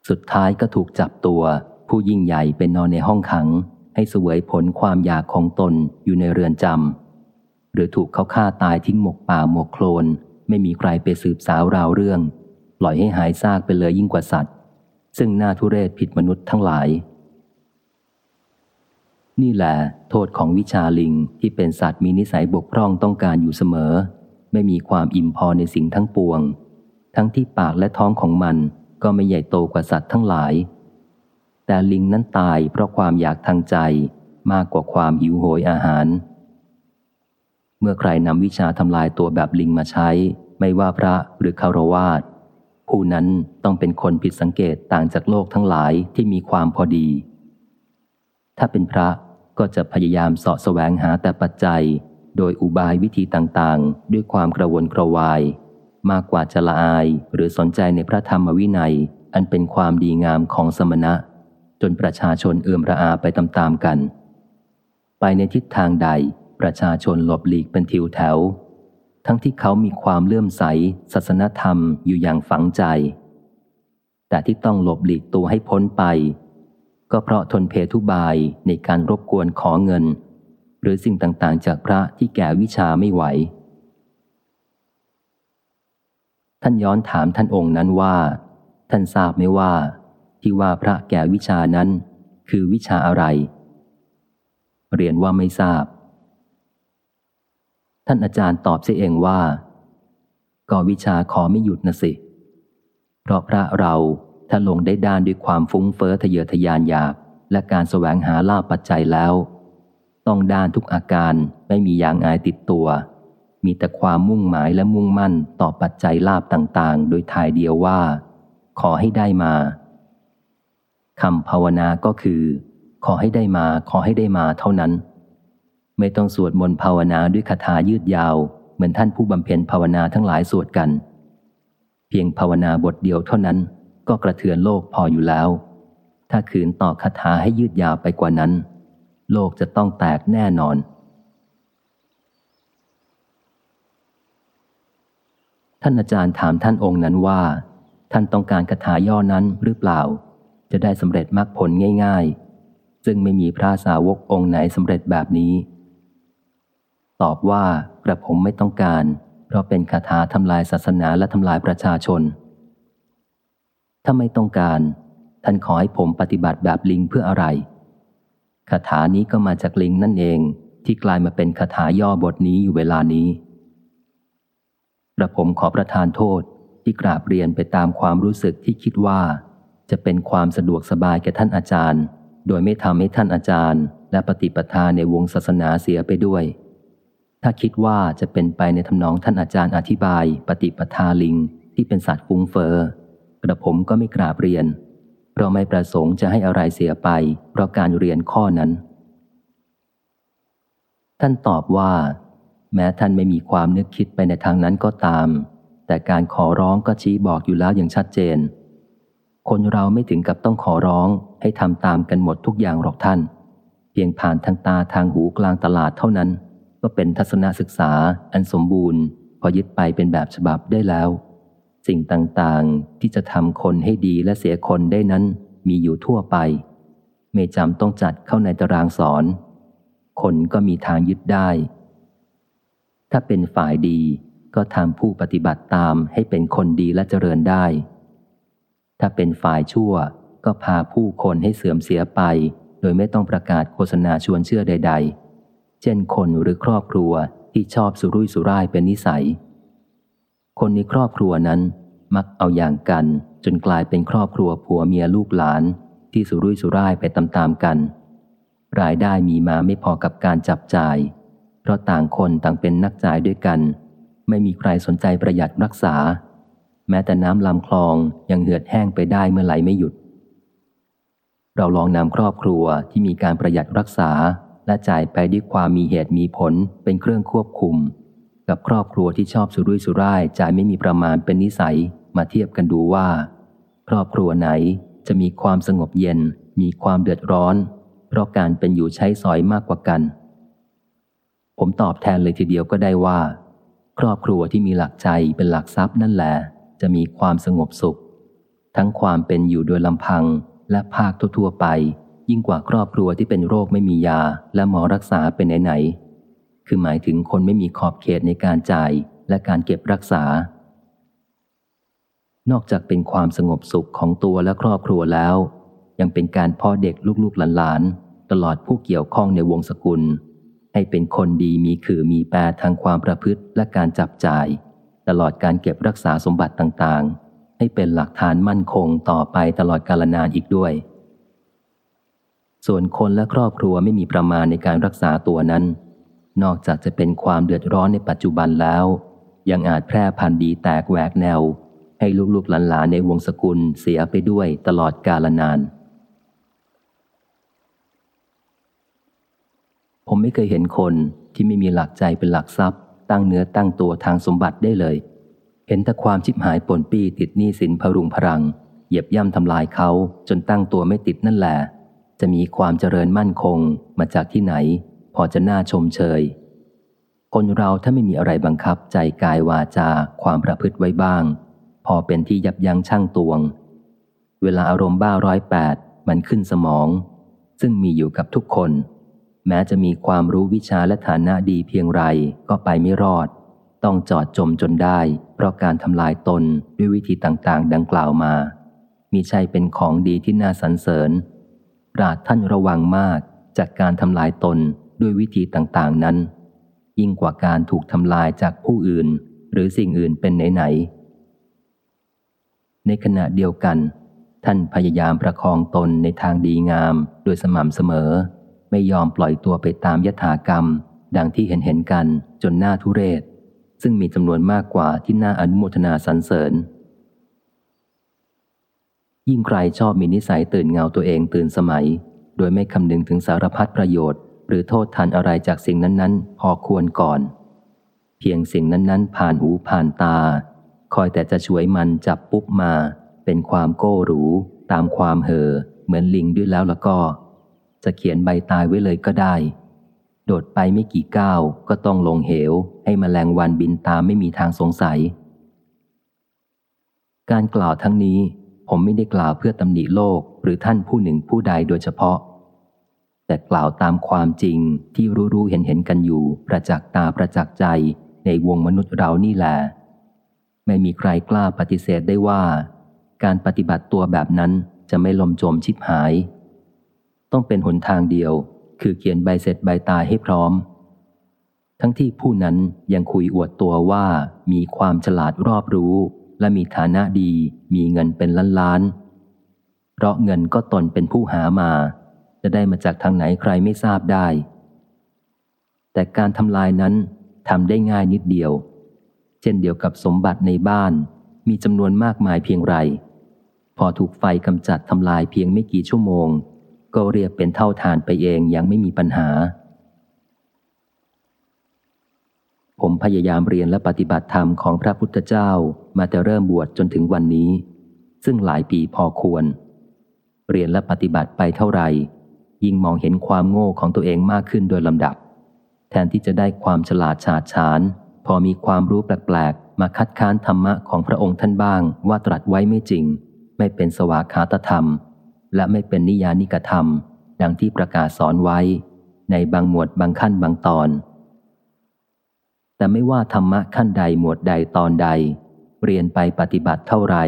สุดท้ายก็ถูกจับตัว ผู้ยิ่งใหญ่เป็นนอนในห้องขัง ให้สวยผลความอยากของตนอยู่ในเรือนจำ หรือถูกเขาฆ่าตายทิ้งหมกป่าหมกโคลน ไม่มีใครไปสืบสาวราวเรื่อง ปล่อยให้หายซากไปเลยยิ่งกว่าสัตว์ ซึ่งน่าทุเรศผิดมนุษย์ทั้งหลาย นี่แหละโทษของวิชาลิงที่เป็นสัตว์มีนิสัยบกพร่องต้องการอยู่เสมอ ไม่มีความอิ่มพอในสิ่งทั้งปวง ทั้งที่ปากและท้องของมันก็ไม่ใหญ่โตกว่าสัตว์ทั้งหลาย แต่ลิงนั้นตายเพราะความอยากทางใจมากกว่าความหิวโหยอาหาร เมื่อใครนำวิชาทำลายตัวแบบลิงมาใช้ ไม่ว่าพระหรือคารวาสผู้นั้นต้องเป็นคนผิดสังเกตต่างจากโลกทั้งหลายที่มีความพอดี ถ้าเป็นพระก็จะพยายามเสาะแสวงหาแต่ปัจจัย โดยอุบายวิธีต่างๆ ด้วยความกระวนกระวาย มากกว่าจะละอายหรือสนใจในพระธรรมวินัย อันเป็นความดีงามของสมณะ จนประชาชนเอื่อมระอาไปตามๆกัน ไปในทิศทางใด ประชาชนหลบหลีกเป็นทิวแถว ทั้งที่เขามีความเลื่อมใสศาสนธรรมอยู่อย่างฝังใจ แต่ที่ต้องหลบหลีกตัวให้พ้นไป ก็เพราะทนเพทุบายในการรบกวนขอเงิน หรือสิ่งต่างๆ จากพระที่แก่วิชาไม่ไหว ท่านย้อนถามท่านองค์นั้นว่า ท่านทราบไหมว่า ที่ว่าพระแก่วิชานั้น คือวิชาอะไร เรียนว่าไม่ทราบ ท่านอาจารย์ตอบเสียเองว่า ก็วิชาขอไม่หยุดนะสิ เพราะพระเราถ้าลงได้ด้านด้วยความฟุ้งเฟอ้อทะเยอทะยานอยาก และการแสวงหาลาปัจจัยแล้ว ต้องด้านทุกอาการไม่มีอย่างอายติดตัว มีแต่ความมุ่งหมายและมุ่งมั่นต่อปัจจัยลาบต่างๆ โดยทายเดียวว่า ขอให้ได้มาคำภาวนาก็คือ ขอให้ได้มา ขอให้ได้มาเท่านั้น ไม่ต้องสวดมนต์ภาวนาด้วยคาถายืดยาว เหมือนท่านผู้บำเพ็ญภาวนาทั้งหลายสวดกัน เพียงภาวนาบทเดียวเท่านั้นก็กระเทือนโลกพออยู่แล้ว ถ้าขืนต่อคาถาให้ยืดยาวไปกว่านั้น โลกจะต้องแตกแน่นอน ท่านอาจารย์ถามท่านองค์นั้นว่า ท่านต้องการคาถาย่อนั้นหรือเปล่า จะได้สำเร็จมรรคผลง่าย ๆ ซึ่งไม่มีพระสาวกองค์ไหนสำเร็จแบบนี้ ตอบว่ากระผมไม่ต้องการ เพราะเป็นคาถาทำลายศาสนาและทำลายประชาชน ถ้าไม่ต้องการ ท่านขอให้ผมปฏิบัติแบบลิงเพื่ออะไรคาถานี้ก็มาจากลิงนั่นเองที่กลายมาเป็นคาถาย่อบทนี้อยู่เวลานี้กระผมขอประทานโทษที่กราบเรียนไปตามความรู้สึกที่คิดว่า จะเป็นความสะดวกสบายแก่ท่านอาจารย์ โดยไม่ทำให้ท่านอาจารย์ และปฏิปทาในวงศาสนาเสียไปด้วย ถ้าคิดว่าจะเป็นไปในทำนองท่านอาจารย์อธิบาย ปฏิปทาลิงที่เป็นสัตว์ฟุ้งเฟอ้อกระผมก็ไม่กราบเรียน เพราะไม่ประสงค์จะให้อะไรเสียไป เพราะการเรียนข้อนั้น ท่านตอบว่า แม้ท่านไม่มีความนึกคิดไปในทางนั้นก็ตาม แต่การขอร้องก็ชี้บอกอยู่แล้วอย่างชัดเจน คนเราไม่ถึงกับต้องขอร้องให้ทำตามกันหมดทุกอย่างหรอกท่าน เพียงผ่านทางตาทางหูกลางตลาดเท่านั้น ก็เป็นทัศนศึกษาอันสมบูรณ์ พอยึดไปเป็นแบบฉบับได้แล้ว สิ่งต่างๆที่จะทำคนให้ดีและเสียคนได้นั้นมีอยู่ทั่วไป ไม่จำต้องจัดเข้าในตารางสอน คนก็มีทางยึดได้ ถ้าเป็นฝ่ายดีก็ทำผู้ปฏิบัติตามให้เป็นคนดีและเจริญได้ ถ้าเป็นฝ่ายชั่วก็พาผู้คนให้เสื่อมเสียไป โดยไม่ต้องประกาศโฆษณาชวนเชื่อใด ๆ เช่นคนหรือครอบครัวที่ชอบสุรุ่ยสุร่ายเป็นนิสัย คนในครอบครัวนั้นมักเอาอย่างกัน จนกลายเป็นครอบครัวผัวเมียลูกหลาน ที่สุรุ่ยสุร่ายไปตามๆกัน รายได้มีมาไม่พอกับการจับจ่าย เพราะต่างคนต่างเป็นนักจ่ายด้วยกัน ไม่มีใครสนใจประหยัดรักษา แม้แต่น้ำลำคลองยังเหือดแห้งไปได้เมื่อไหลไม่หยุด เราลองนำครอบครัวที่มีการประหยัดรักษา และจ่ายไปด้วยความมีเหตุมีผลเป็นเครื่องควบคุม กับครอบครัวที่ชอบสุรุ่ยสุร่ายจ่ายไม่มีประมาณเป็นนิสัยมาเทียบกันดูว่า ครอบครัวไหนจะมีความสงบเย็น มีความเดือดร้อน เพราะการเป็นอยู่ใช้สอยมากกว่ากัน ผมตอบแทนเลยทีเดียวก็ได้ว่า ครอบครัวที่มีหลักใจเป็นหลักทรัพย์นั่นแหละ จะมีความสงบสุข ทั้งความเป็นอยู่โดยลำพังและภาคทั่วๆไป ยิ่งกว่าครอบครัวที่เป็นโรคไม่มียาและหมอรักษาเป็นไหนๆคือหมายถึงคนไม่มีขอบเขตในการจ่ายและการเก็บรักษา นอกจากเป็นความสงบสุขของตัวและครอบครัวแล้ว ยังเป็นการพ่อเด็กลูกๆหลานๆตลอดผู้เกี่ยวข้องในวงศกุล ให้เป็นคนดีมีคือมีแปรทางความประพฤติและการจับจ่าย ตลอดการเก็บรักษาสมบัติต่างๆ ให้เป็นหลักฐานมั่นคงต่อไปตลอดกาลนานอีกด้วย ส่วนคนและครอบครัวไม่มีประมาณในการรักษาตัวนั้น นอกจากจะเป็นความเดือดร้อนในปัจจุบันแล้ว ยังอาจแพร่พันธุ์ดีแตกแหวกแนว ให้ลูกๆหลานๆในวงศกุลเสียไปด้วยตลอดกาลนาน ผมไม่เคยเห็นคนที่ไม่มีหลักใจเป็นหลักทรัพย์ ตั้งเนื้อตั้งตัวทางสมบัติได้เลย เห็นแต่ความชิบหายปนปี้ติดหนี้สินพรุงพรัง เหยียบย่ำทำลายเขาจนตั้งตัวไม่ติดนั่นแหละ จะมีความเจริญมั่นคงมาจากที่ไหน พอจะน่าชมเชย คนเราถ้าไม่มีอะไรบังคับใจกายวาจาความประพฤติไว้บ้าง พอเป็นที่ยับยั้งชั่งตวง เวลาอารมณ์บ้าร้อยแปดมันขึ้นสมอง ซึ่งมีอยู่กับทุกคน แม้จะมีความรู้วิชาและฐานะดีเพียงไรก็ไปไม่รอด ต้องจอดจมจนได้ เพราะการทำลายตนด้วยวิธีต่างๆ ดังกล่าวมา มีใช่เป็นของดีที่น่าสรรเสริญ ราดท่านระวังมากจากการทำลายตนด้วยวิธีต่างๆนั้น ยิ่งกว่าการถูกทำลายจากผู้อื่น หรือสิ่งอื่นเป็นไหนๆในขณะเดียวกัน ท่านพยายามประคองตนในทางดีงามโดยสม่ำเสมอ ไม่ยอมปล่อยตัวไปตามยถากรรม ดังที่เห็นเห็นกันจนหน้าทุเรศ ซึ่งมีจำนวนมากกว่าที่น่าอนุโมทนาสรรเสริญ ยิ่งใครชอบมีนิสัยตื่นเงาตัวเองตื่นสมัย โดยไม่คำนึงถึงสารพัดประโยชน์ หรือโทษทันอะไรจากสิ่งนั้นๆ พอควรก่อน เพียงสิ่งนั้นๆ ผ่านหูผ่านตา คอยแต่จะช่วยมันจับปุ๊บมา เป็นความโก้หรู ตามความเห่อเหมือนลิงด้วยแล้วแล้วก็ จะเขียนใบตายไว้เลยก็ได้ โดดไปไม่กี่ก้าวก็ต้องลงเหว ให้มแมลงวันบินตามไม่มีทางสงสัย การกล่าวทั้งนี้ ผมไม่ได้กล่าวเพื่อตำหนิโลกหรือท่านผู้หนึ่งผู้ใดโดยเฉพาะ แต่กล่าวตามความจริงที่รู้ๆเห็นเห็นกันอยู่ ประจักษ์ตาประจักษ์ใจในวงมนุษย์เรานี่แหละไม่มีใครกล้าปฏิเสธได้ว่า การปฏิบัติตัวแบบนั้นจะไม่ลมจมชิบหาย ต้องเป็นหนทางเดียว คือเขียนใบเสร็จใบตายให้พร้อม ทั้งที่ผู้นั้นยังคุยอวดตัวว่ามีความฉลาดรอบรู้ และมีฐานะดีมีเงินเป็นล้านล้าน เพราะเงินก็ตนเป็นผู้หามา จะได้มาจากทางไหนใครไม่ทราบได้ แต่การทำลายนั้นทำได้ง่ายนิดเดียว เช่นเดียวกับสมบัติในบ้าน มีจำนวนมากมายเพียงไร พอถูกไฟกำจัดทำลายเพียงไม่กี่ชั่วโมง ก็เรียกเป็นเท่าทานไปเองยังไม่มีปัญหา ผมพยายามเรียนและปฏิบัติธรรมของพระพุทธเจ้ามาแต่เริ่มบวชจนถึงวันนี้ ซึ่งหลายปีพอควร เรียนและปฏิบัติไปเท่าไหร่ ยิ่งมองเห็นความโง่ของตัวเองมากขึ้นโดยลำดับ แทนที่จะได้ความฉลาดฉาดฉาน พอมีความรู้แปลกๆ มาคัดค้านธรรมะของพระองค์ท่านบ้างว่าตรัสไว้ไม่จริง ไม่เป็นสวากขาตธรรม และไม่เป็นนิยานิกธรรม ดังที่ประกาศสอนไว้ ในบางหมวดบางขั้นบางตอน แต่ไม่ว่าธรรมะขั้นใดหมวดใดตอนใด เรียนไปปฏิบัติเท่าไหร่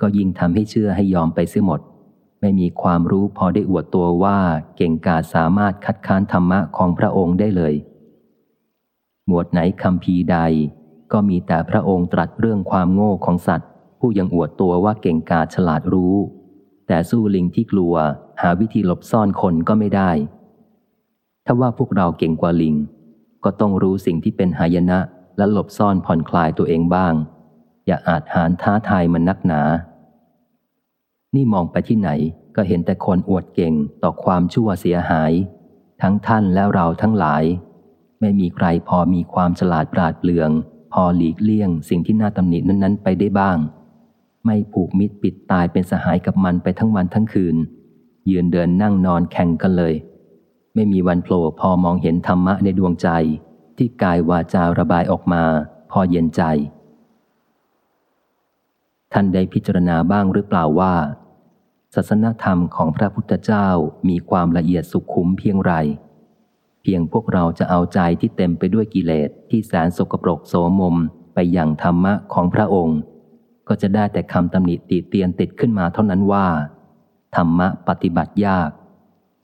ก็ยิ่งทำให้เชื่อให้ยอมไปเสียหมด ไม่มีความรู้พอได้อวดตัวว่าเก่งกาสามารถคัดค้านธรรมะของพระองค์ได้เลย หมวดไหนคำพีใด ก็มีแต่พระองค์ตรัสเรื่องความโง่ของสัตว์ ผู้ยังอวดตัวว่าเก่งกาฉลาดรู้ แต่สู้ลิงที่กลัว หาวิธีหลบซ่อนคนก็ไม่ได้ ถ้าว่าพวกเราเก่งกว่าลิง ก็ต้องรู้สิ่งที่เป็นหายนะ และหลบซ่อนผ่อนคลายตัวเองบ้าง อย่าอาจหารท้าทายมันนักหนา นี่มองไปที่ไหนก็เห็นแต่คนอวดเก่งต่อความชั่วเสียหาย ทั้งท่านและเราทั้งหลาย ไม่มีใครพอมีความฉลาดปราดเปลือง พอหลีกเลี่ยงสิ่งที่น่าตำหนินั้นๆ ไปได้บ้าง ไม่ผูกมิตรปิดตายเป็นสหายกับมันไปทั้งวันทั้งคืน ยืนเดินนั่งนอนแข่งกันเลย ไม่มีวันโผล่พอมองเห็นธรรมะในดวงใจ ที่กายวาจาระบายออกมา พอเย็นใจ ท่านได้พิจารณาบ้างหรือเปล่าว่าศาสนธรรมของพระพุทธเจ้ามีความละเอียดสุขุมเพียงไร เพียงพวกเราจะเอาใจที่เต็มไปด้วยกิเลสที่แสนสกปรกโสมมไปอย่างธรรมะของพระองค์ ก็จะได้แต่คำตำหนิติเตียนติดขึ้นมาเท่านั้นว่า ธรรมะปฏิบัติยาก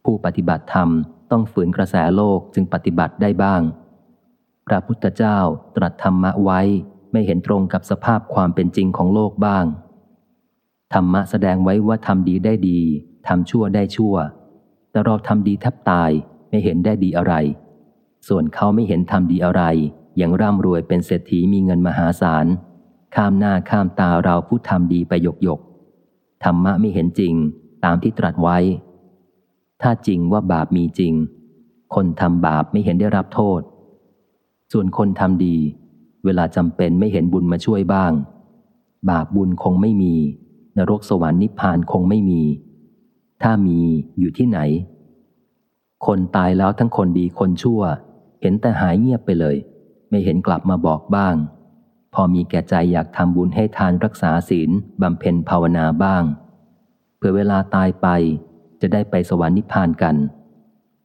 ผู้ปฏิบัติธรรม ต้องฝืนกระแสโลกจึงปฏิบัติได้บ้าง พระพุทธเจ้าตรัสธรรมะไว้ไม่เห็นตรงกับสภาพความเป็นจริงของโลกบ้าง ธรรมะแสดงไว้ว่าทำดีได้ดีทำชั่วได้ชั่ว แต่เราทำดีแทบตายไม่เห็นได้ดีอะไร ส่วนเขาไม่เห็นทำดีอะไร อยังร่ำรวยเป็นเศรษฐีมีเงินมหาศาล ข้ามหน้าข้ามตาเราผู้ทำดีไปหยกหยกธรรมะไม่เห็นจริงตามที่ตรัสไว้ ถ้าจริงว่าบาปมีจริง คนทำบาปไม่เห็นได้รับโทษ ส่วนคนทำดี เวลาจำเป็นไม่เห็นบุญมาช่วยบ้าง บาปบุญคงไม่มี นรกสวรรค์นิพพานคงไม่มี ถ้ามีอยู่ที่ไหน คนตายแล้วทั้งคนดีคนชั่ว เห็นแต่หายเงียบไปเลย ไม่เห็นกลับมาบอกบ้าง พอมีแก่ใจอยากทำบุญให้ทานรักษาศีลบำเพ็ญภาวนาบ้างเพื่อเวลาตายไป จะได้ไปสวรรค์นิพพานกัน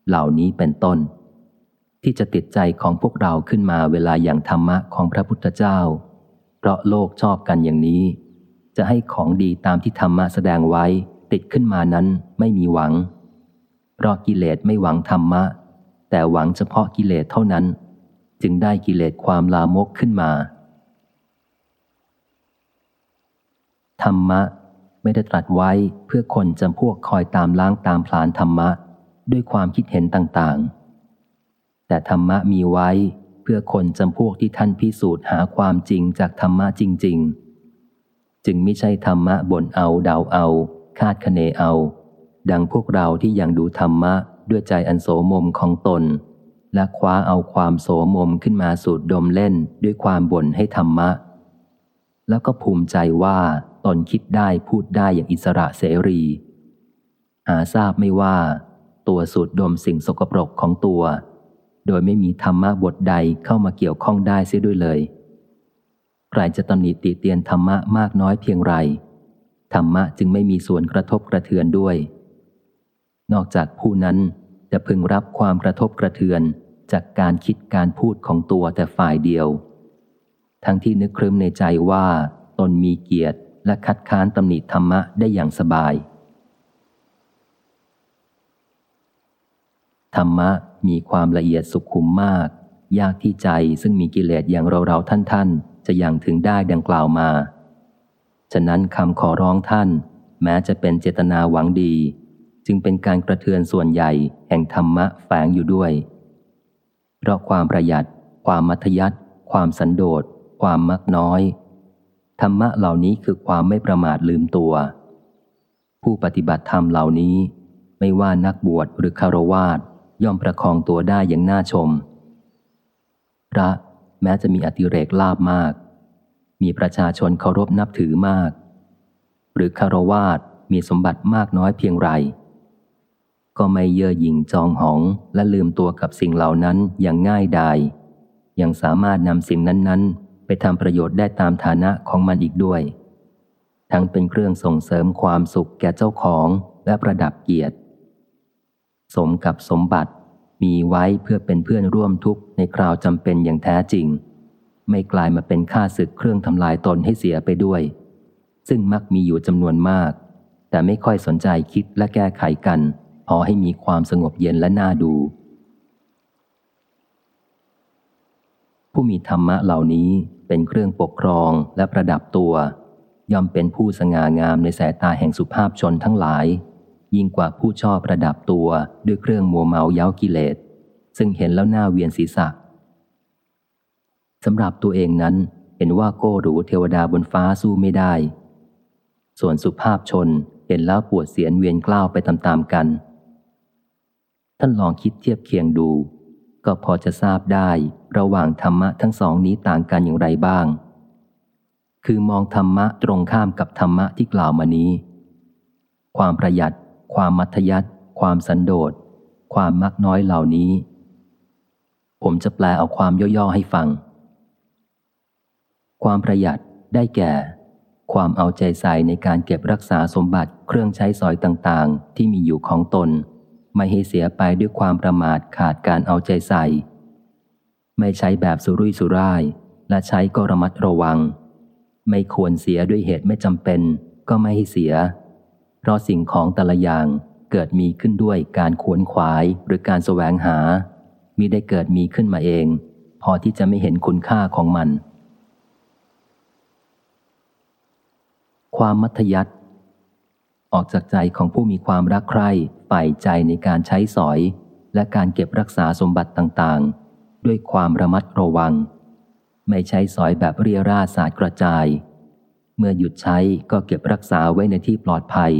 เหล่านี้เป็นต้น ที่จะติดใจของพวกเราขึ้นมาเวลาอย่างธรรมะของพระพุทธเจ้า เพราะโลกชอบกันอย่างนี้ จะให้ของดีตามที่ธรรมะแสดงไว้ติดขึ้นมานั้นไม่มีหวัง เพราะกิเลสไม่หวังธรรมะ แต่หวังเฉพาะกิเลสเท่านั้น จึงได้กิเลสความลามกขึ้นมา ธรรมะ ไม่ได้ตรัสไว้เพื่อคนจำพวกคอยตามล้างตามผลานธรรมะ ด้วยความคิดเห็นต่างๆ แต่ธรรมะมีไว้เพื่อคนจำพวกที่ท่านพิสูจน์หาความจริงจากธรรมะจริง ๆ จึงไม่ใช่ธรรมะบ่นเอาเดาเอา คาดคะเนเอา ดังพวกเราที่ยังดูธรรมะด้วยใจอันโสมมของตน และคว้าเอาความโสมมขึ้นมาสูดดมเล่นด้วยความบ่นให้ธรรมะ แล้วก็ภูมิใจว่าตนคิดได้พูดได้อย่างอิสระเสรี หาทราบไม่ว่า ตัวสูดดมสิ่งสกปรกของตัว โดยไม่มีธรรมะบทใดเข้ามาเกี่ยวข้องได้เสียด้วยเลย ใครจะตำหนิติเตียนธรรมะมากน้อยเพียงไร ธรรมะจึงไม่มีส่วนกระทบกระเทือนด้วย นอกจากผู้นั้นจะพึงรับความกระทบกระเทือนจากการคิดการพูดของตัวแต่ฝ่ายเดียว ทั้งที่นึกครึมในใจว่าตนมีเกียรติและคัดค้านตำหนิธรรมะได้อย่างสบาย ธรรมะมีความละเอียดสุขุมมาก ยากที่ใจซึ่งมีกิเลสอย่างเราเราท่านท่านจะยังถึงได้ดังกล่าวมา ฉะนั้นคำขอร้องท่าน แม้จะเป็นเจตนาหวังดี จึงเป็นการกระเทือนส่วนใหญ่แห่งธรรมะแฝงอยู่ด้วย เพราะความประหยัด ความมัธยัติความสันโดษ ความมักน้อย ธรรมะเหล่านี้คือความไม่ประมาทลืมตัว ผู้ปฏิบัติธรรมเหล่านี้ ไม่ว่านักบวชหรือคารวาสย่อมประคองตัวได้อย่างน่าชม พระแม้จะมีอติเรกลาบมาก มีประชาชนเคารพนับถือมาก หรือคารวาสมีสมบัติมากน้อยเพียงไร ก็ไม่เย่อหยิ่งจองหองและลืมตัวกับสิ่งเหล่านั้นอย่างง่ายดายยังสามารถนำสิ่งนั้น ไปทำประโยชน์ได้ตามฐานะของมันอีกด้วย ทั้งเป็นเครื่องส่งเสริมความสุขแก่เจ้าของและประดับเกียรติ สมกับสมบัติมีไว้เพื่อเป็นเพื่อนร่วมทุกข์ในคราวจำเป็นอย่างแท้จริง ไม่กลายมาเป็นค่าศึกเครื่องทำลายตนให้เสียไปด้วย ซึ่งมักมีอยู่จำนวนมาก แต่แต่ไม่ค่อยสนใจคิดและแก้ไขกัน พอให้มีความสงบเย็นและน่าดูผู้มีธรรมะเหล่านี้ เป็นเครื่องปกครองและประดับตัว ย่อมเป็นผู้สง่างามในสายตาแห่งสุภาพชนทั้งหลาย ยิ่งกว่าผู้ชอบประดับตัวด้วยเครื่องมัวเมาเย้ากิเลส ซึ่งเห็นแล้วหน้าเวียนศีรษะสำหรับตัวเองนั้นเห็นว่าโก้หรูเทวดาบนฟ้าสู้ไม่ได้ ส่วนสุภาพชนเห็นแล้วปวดเสียนเวียนกล้าวไปตามๆกัน ท่านลองคิดเทียบเคียงดู ก็พอจะทราบได้ ระหว่างธรรมะทั้งสองนี้ต่างกันอย่างไรบ้าง คือมองธรรมะตรงข้ามกับธรรมะที่กล่าวมานี้ ความประหยัด ความมัธยัติความสันโดษ ความมักน้อยเหล่านี้ ผมจะแปลเอาความย่อๆให้ฟัง ความประหยัดได้แก่ ความเอาใจใส่ในการเก็บรักษาสมบัติเครื่องใช้สอยต่างๆ ที่มีอยู่ของตน ไม่ให้เสียไปด้วยความประมาทขาดการเอาใจใส่ ไม่ใช้แบบสุรุ่ยสุร่าย และใช้ก็ระมัดระวัง ไม่ควรเสียด้วยเหตุไม่จำเป็น ก็ไม่ให้เสีย เพราะสิ่งของแต่ละอย่างเกิดมีขึ้นด้วยการขวนขวายหรือการแสวงหา มิได้เกิดมีขึ้นมาเอง พอที่จะไม่เห็นคุณค่าของมัน ความมัธยัติ ออกจากใจของผู้มีความรักใคร่ใฝ่ใจในการใช้สอย และการเก็บรักษาสมบัติต่างๆ ด้วยความระมัดระวัง ไม่ใช้สอยแบบเรียราศาสตร์กระจาย เมื่อหยุดใช้ก็เก็บรักษาไว้ในที่ปลอดภัย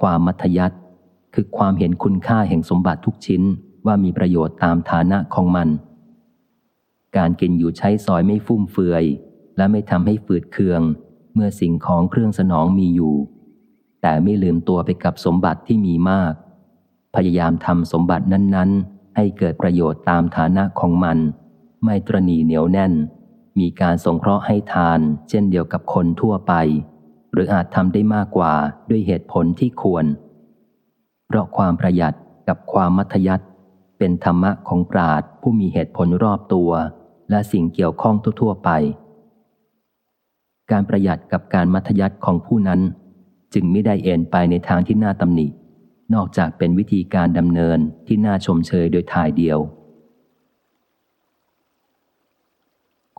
ความมัธยัติคือความเห็นคุณค่าแห่งสมบัติทุกชิ้นว่ามีประโยชน์ตามฐานะของมัน การกินอยู่ใช้สอยไม่ฟุ่มเฟือย และไม่ทำให้ฝืดเคือง มื่อสิ่งของเครื่องสนองมีอยู่ แต่ไม่ลืมตัวไปกับสมบัติที่มีมาก พยายามทำสมบัตินั้นๆ ให้เกิดประโยชน์ตามฐานะของมัน ไม่ตรณีเหนียวแน่น มีการสงเคราะห์ให้ทาน เช่นเดียวกับคนทั่วไป หรืออาจทำได้มากกว่าด้วยเหตุผลที่ควร เพราะความประหยัดกับความมัธยัติเป็นธรรมะของปราดผู้มีเหตุผลรอบตัว และสิ่งเกี่ยวข้องทั่วๆไป การประหยัดกับการมัธยัติของผู้นั้น จึงไม่ได้เอ็นไปในทางที่น่าตำหนิ นอกจากเป็นวิธีการดำเนินที่น่าชมเชยโดยทายเดียว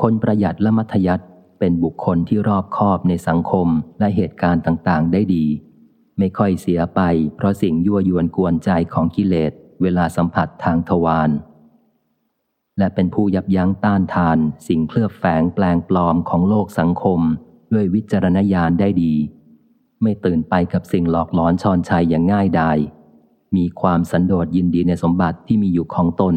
คนประหยัดและมัธยัติเป็นบุคคลที่รอบคอบในสังคมและเหตุการณ์ต่างๆ ได้ดี ไม่ค่อยเสียไปเพราะสิ่งยั่วยวนกวนใจของกิเลสเวลาสัมผัสทางทวาร และเป็นผู้ยับยั้งต้านทาน สิ่งเคลือบแฝงแปลงปลอมของโลกสังคม ด้วยวิจารณญาณได้ดี ไม่ตื่นไปกับสิ่งหลอกหลอนชอนชัยอย่างง่ายดายมีความสันโดษยินดีในสมบัติที่มีอยู่ของตน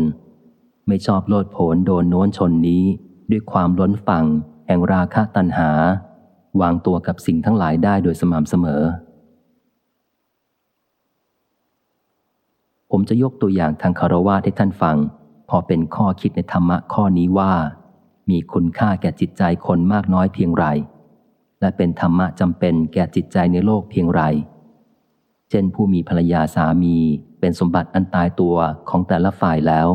ไม่ชอบโลดโผนโดนโน้นชนนี้ ด้วยความล้นฝั่ง แห่งราคะตัณหา วางตัวกับสิ่งทั้งหลายได้โดยสม่ำเสมอ ผมจะยกตัวอย่างทางคารวะให้ท่านฟัง พอเป็นข้อคิดในธรรมะข้อนี้ว่า มีคุณค่าแก่จิตใจคนมากน้อยเพียงไร และเป็นธรรมะจำเป็นแก่จิตใจในโลกเพียงไร เช่นผู้มีภรรยาสามีเป็นสมบัติอันตายตัวของแต่ละฝ่ายแล้ว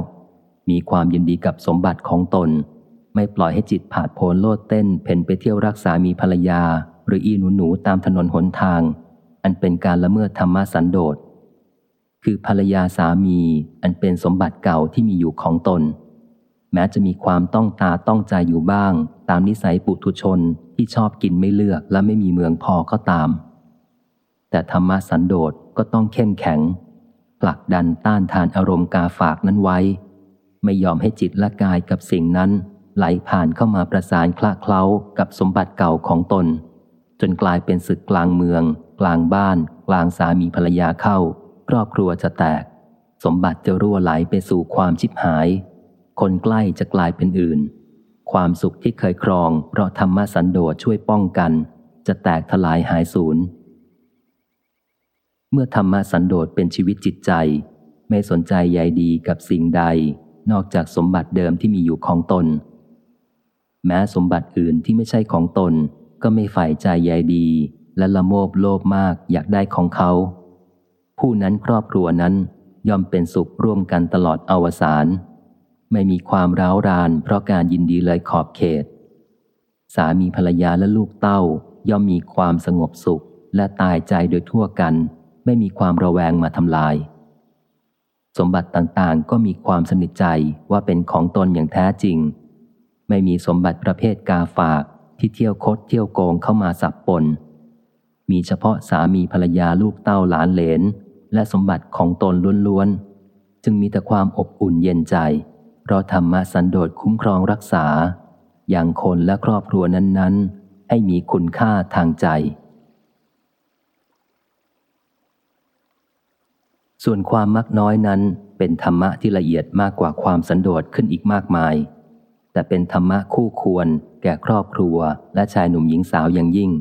มีความยินดีกับสมบัติของตน ไม่ปล่อยให้จิตผาดโผนโลดเต้น เพ่นไปเที่ยวรักษามีภรรยา หรืออีหนูหนูตามถนนหนทาง อันเป็นการละเมิดธรรมะสันโดษ คือภรรยาสามีอันเป็นสมบัติเก่าที่มีอยู่ของตน แม้จะมีความต้องตาต้องใจอยู่บ้าง ตามนิสัยปุถุชนที่ชอบกินไม่เลือกและไม่มีเมืองพอก็ตาม แต่ธรรมะสันโดษก็ต้องเข้มแข็งผลักดันต้านทานอารมณ์กาฝากนั้นไว้ ไม่ยอมให้จิตและกายกับสิ่งนั้น ไหลผ่านเข้ามาประสานคละเคล้ากับสมบัติเก่าของตน จนกลายเป็นศึกกลางเมือง กลางบ้าน กลางสามีภรรยาเข้า ครอบครัวจะแตก สมบัติจะรั่วไหลไปสู่ความชิบหาย คนใกล้จะกลายเป็นอื่น ความสุขที่เคยครอง เพราะธรรมสันโดษช่วยป้องกัน จะแตกทลายหายสูญเมื่อธรรมสันโดษเป็นชีวิตจิตใจ ไม่สนใจใยดีกับสิ่งใด นอกจากสมบัติเดิมที่มีอยู่ของตน แม้สมบัติอื่นที่ไม่ใช่ของตน ก็ไม่ฝ่ายใจใยดี และละโมบโลภมากอยากได้ของเขา ผู้นั้นครอบครัวนั้นย่อมเป็นสุขร่วมกันตลอดอวสานไม่มีความร้าวราน เพราะการยินดีเลยขอบเขต สามีภรรยาและลูกเต้าย่อมมีความสงบสุขและตายใจโดยทั่วกัน ไม่มีความระแวงมาทำลาย สมบัติต่างๆ ก็มีความสนิทใจว่าเป็นของตนอย่างแท้จริง ไม่มีสมบัติประเภทกาฝากที่เที่ยวคดเที่ยวโกงเข้ามาสับปนมีเฉพาะสามีภรรยาลูกเต้าหลานเหลน และสมบัติของตนล้วนๆ จึงมีแต่ความอบอุ่นเย็นใจ เพราะธรรมะสันโดษคุ้มครองรักษา อย่างคนและครอบครัวนั้นๆ ให้มีคุณค่าทางใจ ส่วนความมักน้อยนั้นเป็นธรรมะที่ละเอียดมากกว่าความสันโดษขึ้นอีกมากมาย แต่เป็นธรรมะคู่ควร แก่ครอบครัวและชายหนุ่มหญิงสาวอย่างยิ่ง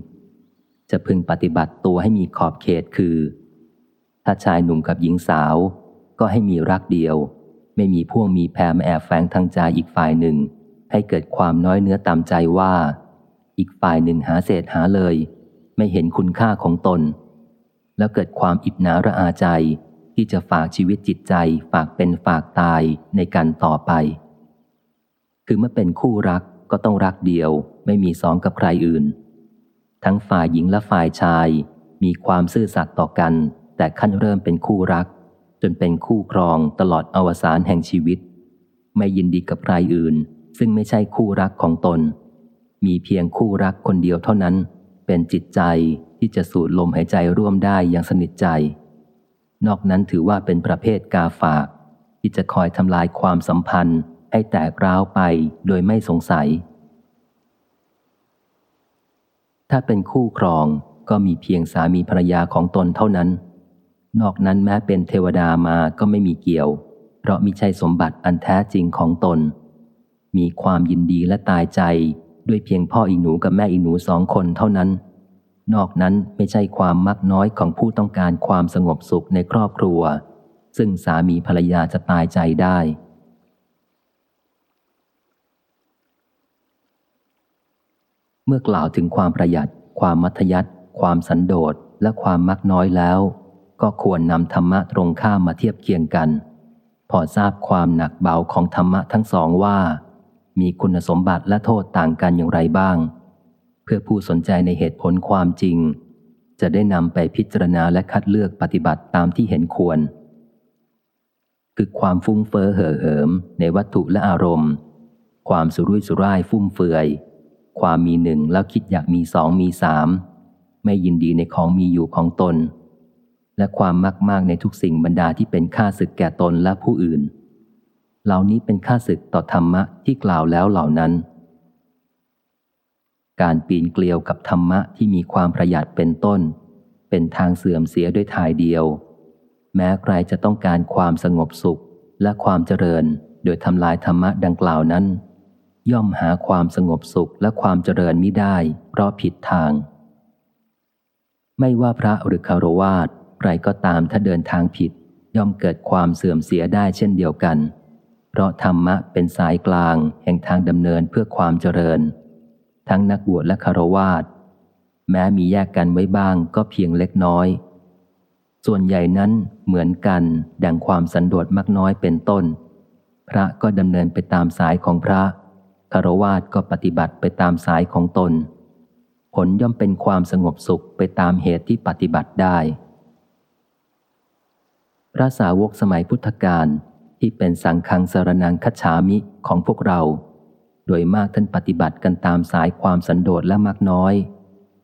จะพึงปฏิบัติตัวให้มีขอบเขตคือ ถ้าชายหนุ่มกับหญิงสาว ก็ให้มีรักเดียว ไม่มีพ่วงมีแพรมแอบแฝงทางใจอีกฝ่ายหนึ่ง ให้เกิดความน้อยเนื้อตามใจว่า อีกฝ่ายหนึ่งหาเศษหาเลย ไม่เห็นคุณค่าของตน แล้วเกิดความอิจนาระอาใจที่จะฝากชีวิตจิตใจฝากเป็นฝากตายในการต่อไป คือเมื่อเป็นคู่รักก็ต้องรักเดียว ไม่มีสองกับใครอื่น ทั้งฝ่ายหญิงและฝ่ายชาย มีความซื่อสัตย์ต่อกัน แต่ขั้นเริ่มเป็นคู่รัก จนเป็นคู่ครองตลอดอวสานแห่งชีวิต ไม่ยินดีกับใครอื่น ซึ่งไม่ใช่คู่รักของตน มีเพียงคู่รักคนเดียวเท่านั้น เป็นจิตใจที่จะสูดลมหายใจร่วมได้อย่างสนิทใจ นอกนั้นถือว่าเป็นประเภทกาฝาก ที่จะคอยทำลายความสัมพันธ์ให้แตกร้าวไปโดยไม่สงสัย ถ้าเป็นคู่ครองก็มีเพียงสามีภรรยาของตนเท่านั้น นอกนั้นแม้เป็นเทวดามาก็ไม่มีเกี่ยว เพราะมิใช่สมบัติอันแท้จริงของตน มีความยินดีและตายใจด้วยเพียงพ่ออีหนูกับแม่อีหนูสองคนเท่านั้น นอกนั้นไม่ใช่ความมักน้อยของผู้ต้องการความสงบสุขในครอบครัว ซึ่งสามีภรรยาจะตายใจได้ เมื่อกล่าวถึงความประหยัด ความมัธยัติความสันโดษและความมักน้อยแล้ว ก็ควรนำธรรมะตรงข้ามมาเทียบเคียงกัน พอทราบความหนักเบาของธรรมะทั้งสองว่า มีคุณสมบัติและโทษต่างกันอย่างไรบ้าง เพื่อผู้สนใจในเหตุผลความจริง จะได้นำไปพิจารณาและคัดเลือกปฏิบัติตามที่เห็นควร คือความฟุ้งเฟ้อเห่อเหิม ในวัตถุและอารมณ์ ความสุรุ่ยสุร่ายฟุ่มเฟือย ความมีหนึ่งแล้วคิดอยากมีสองมีสามไม่ยินดีในของมีอยู่ของตน และความมากมากในทุกสิ่งบรรดาที่เป็นค่าศึกแก่ตนและผู้อื่น เหล่านี้เป็นค่าศึกต่อธรรมะที่กล่าวแล้วเหล่านั้น การปีนเกลียวกับธรรมะที่มีความประหยัดเป็นต้น เป็นทางเสื่อมเสียด้วยทายเดียว แม้ใครจะต้องการความสงบสุขและความเจริญ โดยทำลายธรรมะดังกล่าวนั้น ย่อมหาความสงบสุขและความเจริญมิได้ เพราะผิดทาง ไม่ว่าพระหรือคารวาส ใครก็ตามถ้าเดินทางผิด ย่อมเกิดความเสื่อมเสียได้เช่นเดียวกัน เพราะธรรมะเป็นสายกลางแห่งทางดำเนินเพื่อความเจริญ ทั้งนักบวชและคารวาสแม้มีแยกกันไว้บ้างก็เพียงเล็กน้อย ส่วนใหญ่นั้นเหมือนกัน ดังความสันโดษมากน้อยเป็นต้น พระก็ดำเนินไปตามสายของพระคารวาสก็ปฏิบัติไปตามสายของตน ผลย่อมเป็นความสงบสุขไปตามเหตุที่ปฏิบัติได้ พระสาวกสมัยพุทธกาลที่เป็นสังฆังสารนังคัจฉามิของพวกเรา โดยมากท่านปฏิบัติกันตามสายความสันโดษและมากน้อย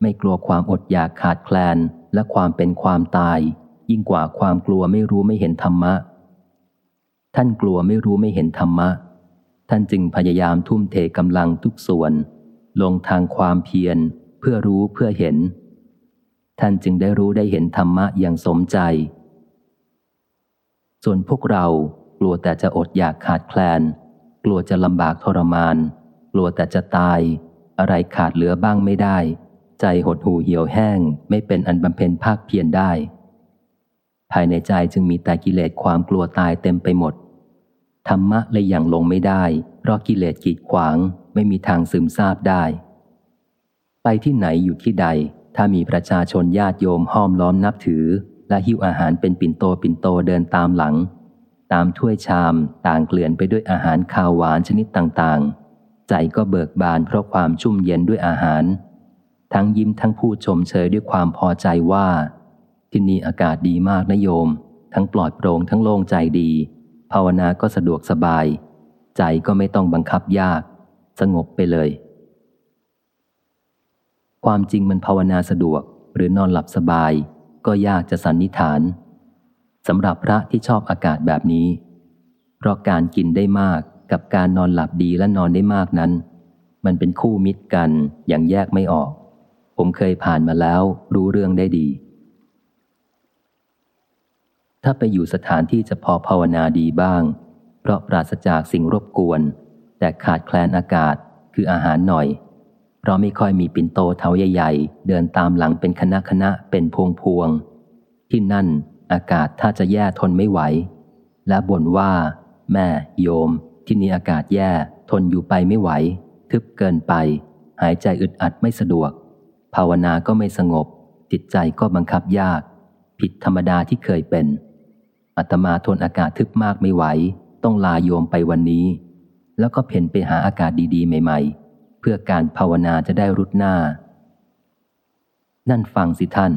ไม่กลัวความอดอยากขาดแคลนและความเป็นความตาย ยิ่งกว่าความกลัวไม่รู้ไม่เห็นธรรมะ ท่านกลัวไม่รู้ไม่เห็นธรรมะ ท่านจึงพยายามทุ่มเทกำลังทุกส่วน ลงทางความเพียรเพื่อรู้เพื่อเห็น ท่านจึงได้รู้ได้เห็นธรรมะอย่างสมใจ ส่วนพวกเรากลัวแต่จะอดอยากขาดแคลน กลัวจะลำบากทรมาน กลัวแต่จะตาย อะไรขาดเหลือบ้างไม่ได้ ใจหดหูเหี่ยวแห้ง ไม่เป็นอันบำเพ็ญภาคเพียรได้ ภายในใจจึงมีแต่กิเลสความกลัวตายเต็มไปหมด ธรรมะเลยยังลงไม่ได้ เพราะกิเลสกีดขวางไม่มีทางซึมซาบได้ ไปที่ไหนอยู่ที่ใด ถ้ามีประชาชนญาติโยมห้อมล้อมนับถือ และหิ้วอาหารเป็นปิ่นโตปิ่นโตเดินตามหลัง ตามถ้วยชามต่างเกลื่อนไปด้วยอาหารข้าวหวานชนิดต่างๆ ใจก็เบิกบานเพราะความชุ่มเย็นด้วยอาหาร ทั้งยิ้มทั้งพูดชมเชยด้วยความพอใจว่า ที่นี่อากาศดีมากนะโยม ทั้งปลอดโปร่งทั้งโล่งใจดี ภาวนาก็สะดวกสบาย ใจก็ไม่ต้องบังคับยาก สงบไปเลย ความจริงมันภาวนาสะดวกหรือนอนหลับสบาย ก็ยากจะสันนิษฐานสำหรับพระที่ชอบอากาศแบบนี้ เพราะการกินได้มากกับการนอนหลับดีและนอนได้มากนั้น มันเป็นคู่มิตรกันอย่างแยกไม่ออก ผมเคยผ่านมาแล้วรู้เรื่องได้ดี ถ้าไปอยู่สถานที่จะพอภาวนาดีบ้าง เพราะปราศจากสิ่งรบกวน แต่ขาดแคลนอากาศคืออาหารหน่อย เพราะไม่ค่อยมีปิ่นโตเท้าใหญ่ ๆ เดินตามหลังเป็นคณะคณะเป็นพวงพวง ที่นั่นอากาศถ้าจะแย่ทนไม่ไหว และบ่นว่า แม่โยม ที่นี่อากาศแย่ทนอยู่ไปไม่ไหว ทึบเกินไป หายใจอึดอัดไม่สะดวก ภาวนาก็ไม่สงบ จิตใจก็บังคับยาก ผิดธรรมดาที่เคยเป็นอาตมาทนอากาศทึบมากไม่ไหว ต้องลาโยมไปวันนี้ แล้วก็เพ่นไปหาอากาศดีๆ ใหม่ ๆ เพื่อการภาวนาจะได้รุดหน้า นั่นฟังสิท่าน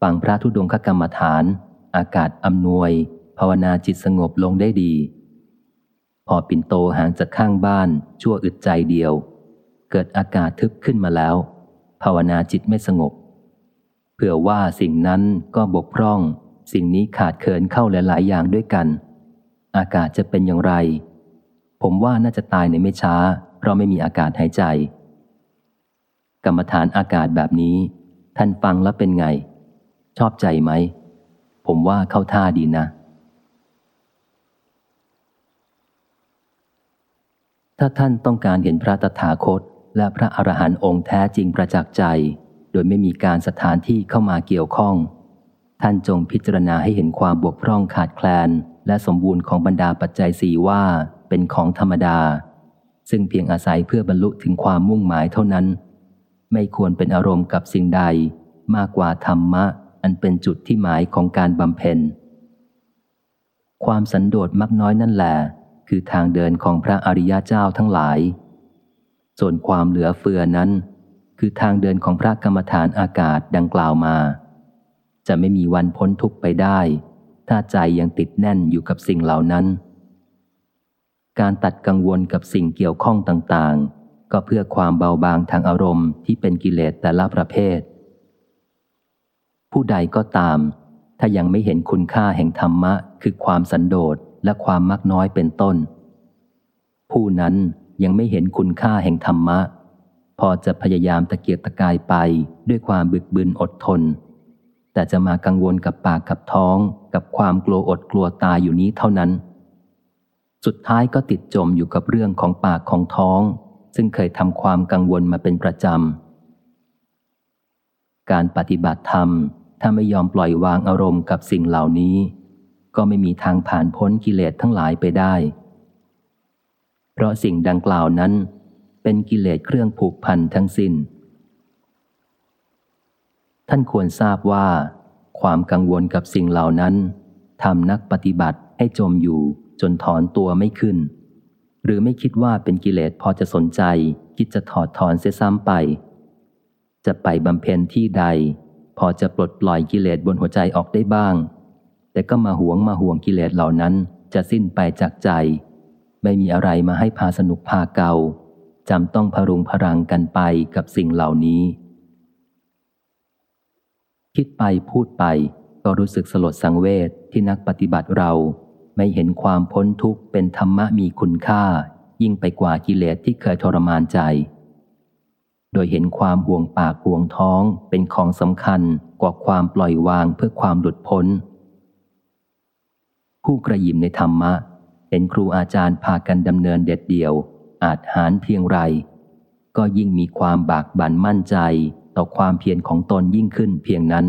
ฟังพระธุดงคกรรมฐาน อากาศอำนวย ภาวนาจิตสงบลงได้ดี พอปิ่นโตห่างจากข้างบ้าน ชั่วอึดใจเดียว เกิดอากาศทึบขึ้นมาแล้ว ภาวนาจิตไม่สงบเผื่อว่าสิ่งนั้นก็บกพร่อง สิ่งนี้ขาดเคินเข้าหลาย ๆ อย่างด้วยกัน อากาศจะเป็นอย่างไร ผมว่าน่าจะตายในไม่ช้า ราะไม่มีอากาศหายใจ กรรมฐานอากาศแบบนี้ ท่านฟังแล้วเป็นไง ชอบใจไหม ผมว่าเข้าท่าดีนะ ถ้าท่านต้องการเห็นพระตถาคต และพระอรหันต์องค์แท้จริงประจักษ์ใจ โดยไม่มีการสถานที่เข้ามาเกี่ยวข้อง ท่านจงพิจารณาให้เห็นความบกพร่องขาดแคลน และสมบูรณ์ของบรรดาปัจจัยสีว่าเป็นของธรรมดา ซึ่งเพียงอาศัยเพื่อบรรลุถึงความมุ่งหมายเท่านั้น ไม่ควรเป็นอารมณ์กับสิ่งใด มากกว่าธรรมะ อันเป็นจุดที่หมายของการบำเพ็ญ ความสันโดษมักน้อยนั่นแหละคือทางเดินของพระอริยเจ้าทั้งหลาย ส่วนความเหลือเฟือนั้น คือทางเดินของพระกรรมฐานอากาศดังกล่าวมา จะไม่มีวันพ้นทุกไปได้ ถ้าใจยังติดแน่นอยู่กับสิ่งเหล่านั้น การตัดกังวลกับสิ่งเกี่ยวข้องต่างๆ ก็เพื่อความเบาบางทางอารมณ์ที่เป็นกิเลสแต่ละประเภท ผู้ใดก็ตาม ถ้ายังไม่เห็นคุณค่าแห่งธรรมะ คือความสันโดษและความมักน้อยเป็นต้น ผู้นั้นยังไม่เห็นคุณค่าแห่งธรรมะ พอจะพยายามตะเกียกตะกายไปด้วยความบึกบึนอดทน แต่จะมากังวลกับปากกับท้อง กับความกลัวอดกลัวตายอยู่นี้เท่านั้น สุดท้ายก็ติดจมอยู่กับเรื่องของปากของท้อง ซึ่งเคยทำความกังวลมาเป็นประจำ การปฏิบัติธรรม ถ้าไม่ยอมปล่อยวางอารมณ์กับสิ่งเหล่านี้ ก็ไม่มีทางผ่านพ้นกิเลสทั้งหลายไปได้ เพราะสิ่งดังกล่าวนั้น เป็นกิเลสเครื่องผูกพันทั้งสิน้น ท่านควรทราบว่า ความกังวลกับสิ่งเหล่านั้นทำนักปฏิบัติให้จมอยู่ จนถอนตัวไม่ขึ้น หรือไม่คิดว่าเป็นกิเลสพอจะสนใจ คิดจะถอดถอนเสียซ้ำไป จะไปบำเพ็ญที่ใด พอจะปลดปล่อยกิเลสบนหัวใจออกได้บ้าง แต่ก็มาหวงมาห่วงกิเลสเหล่านั้นจะสิ้นไปจากใจ ไม่มีอะไรมาให้พาสนุกพาเกาจำต้องพรุงพรังกันไปกับสิ่งเหล่านี้ คิดไปพูดไปก็รู้สึกสลดสังเวชที่นักปฏิบัติเรา ไม่เห็นความพ้นทุกข์เป็นธรรมะมีคุณค่า ยิ่งไปกว่ากิเลสที่เคยทรมานใจ โดยเห็นความห่วงปากห่วงท้องเป็นของสำคัญกว่าความปล่อยวางเพื่อความหลุดพ้น ผู้กระยิมในธรรมะ เห็นครูอาจารย์พากันดำเนินเด็ดเดี่ยว อาจหารเพียงไร ก็ยิ่งมีความบากบั่นมั่นใจต่อความเพียรของตนยิ่งขึ้นเพียงนั้น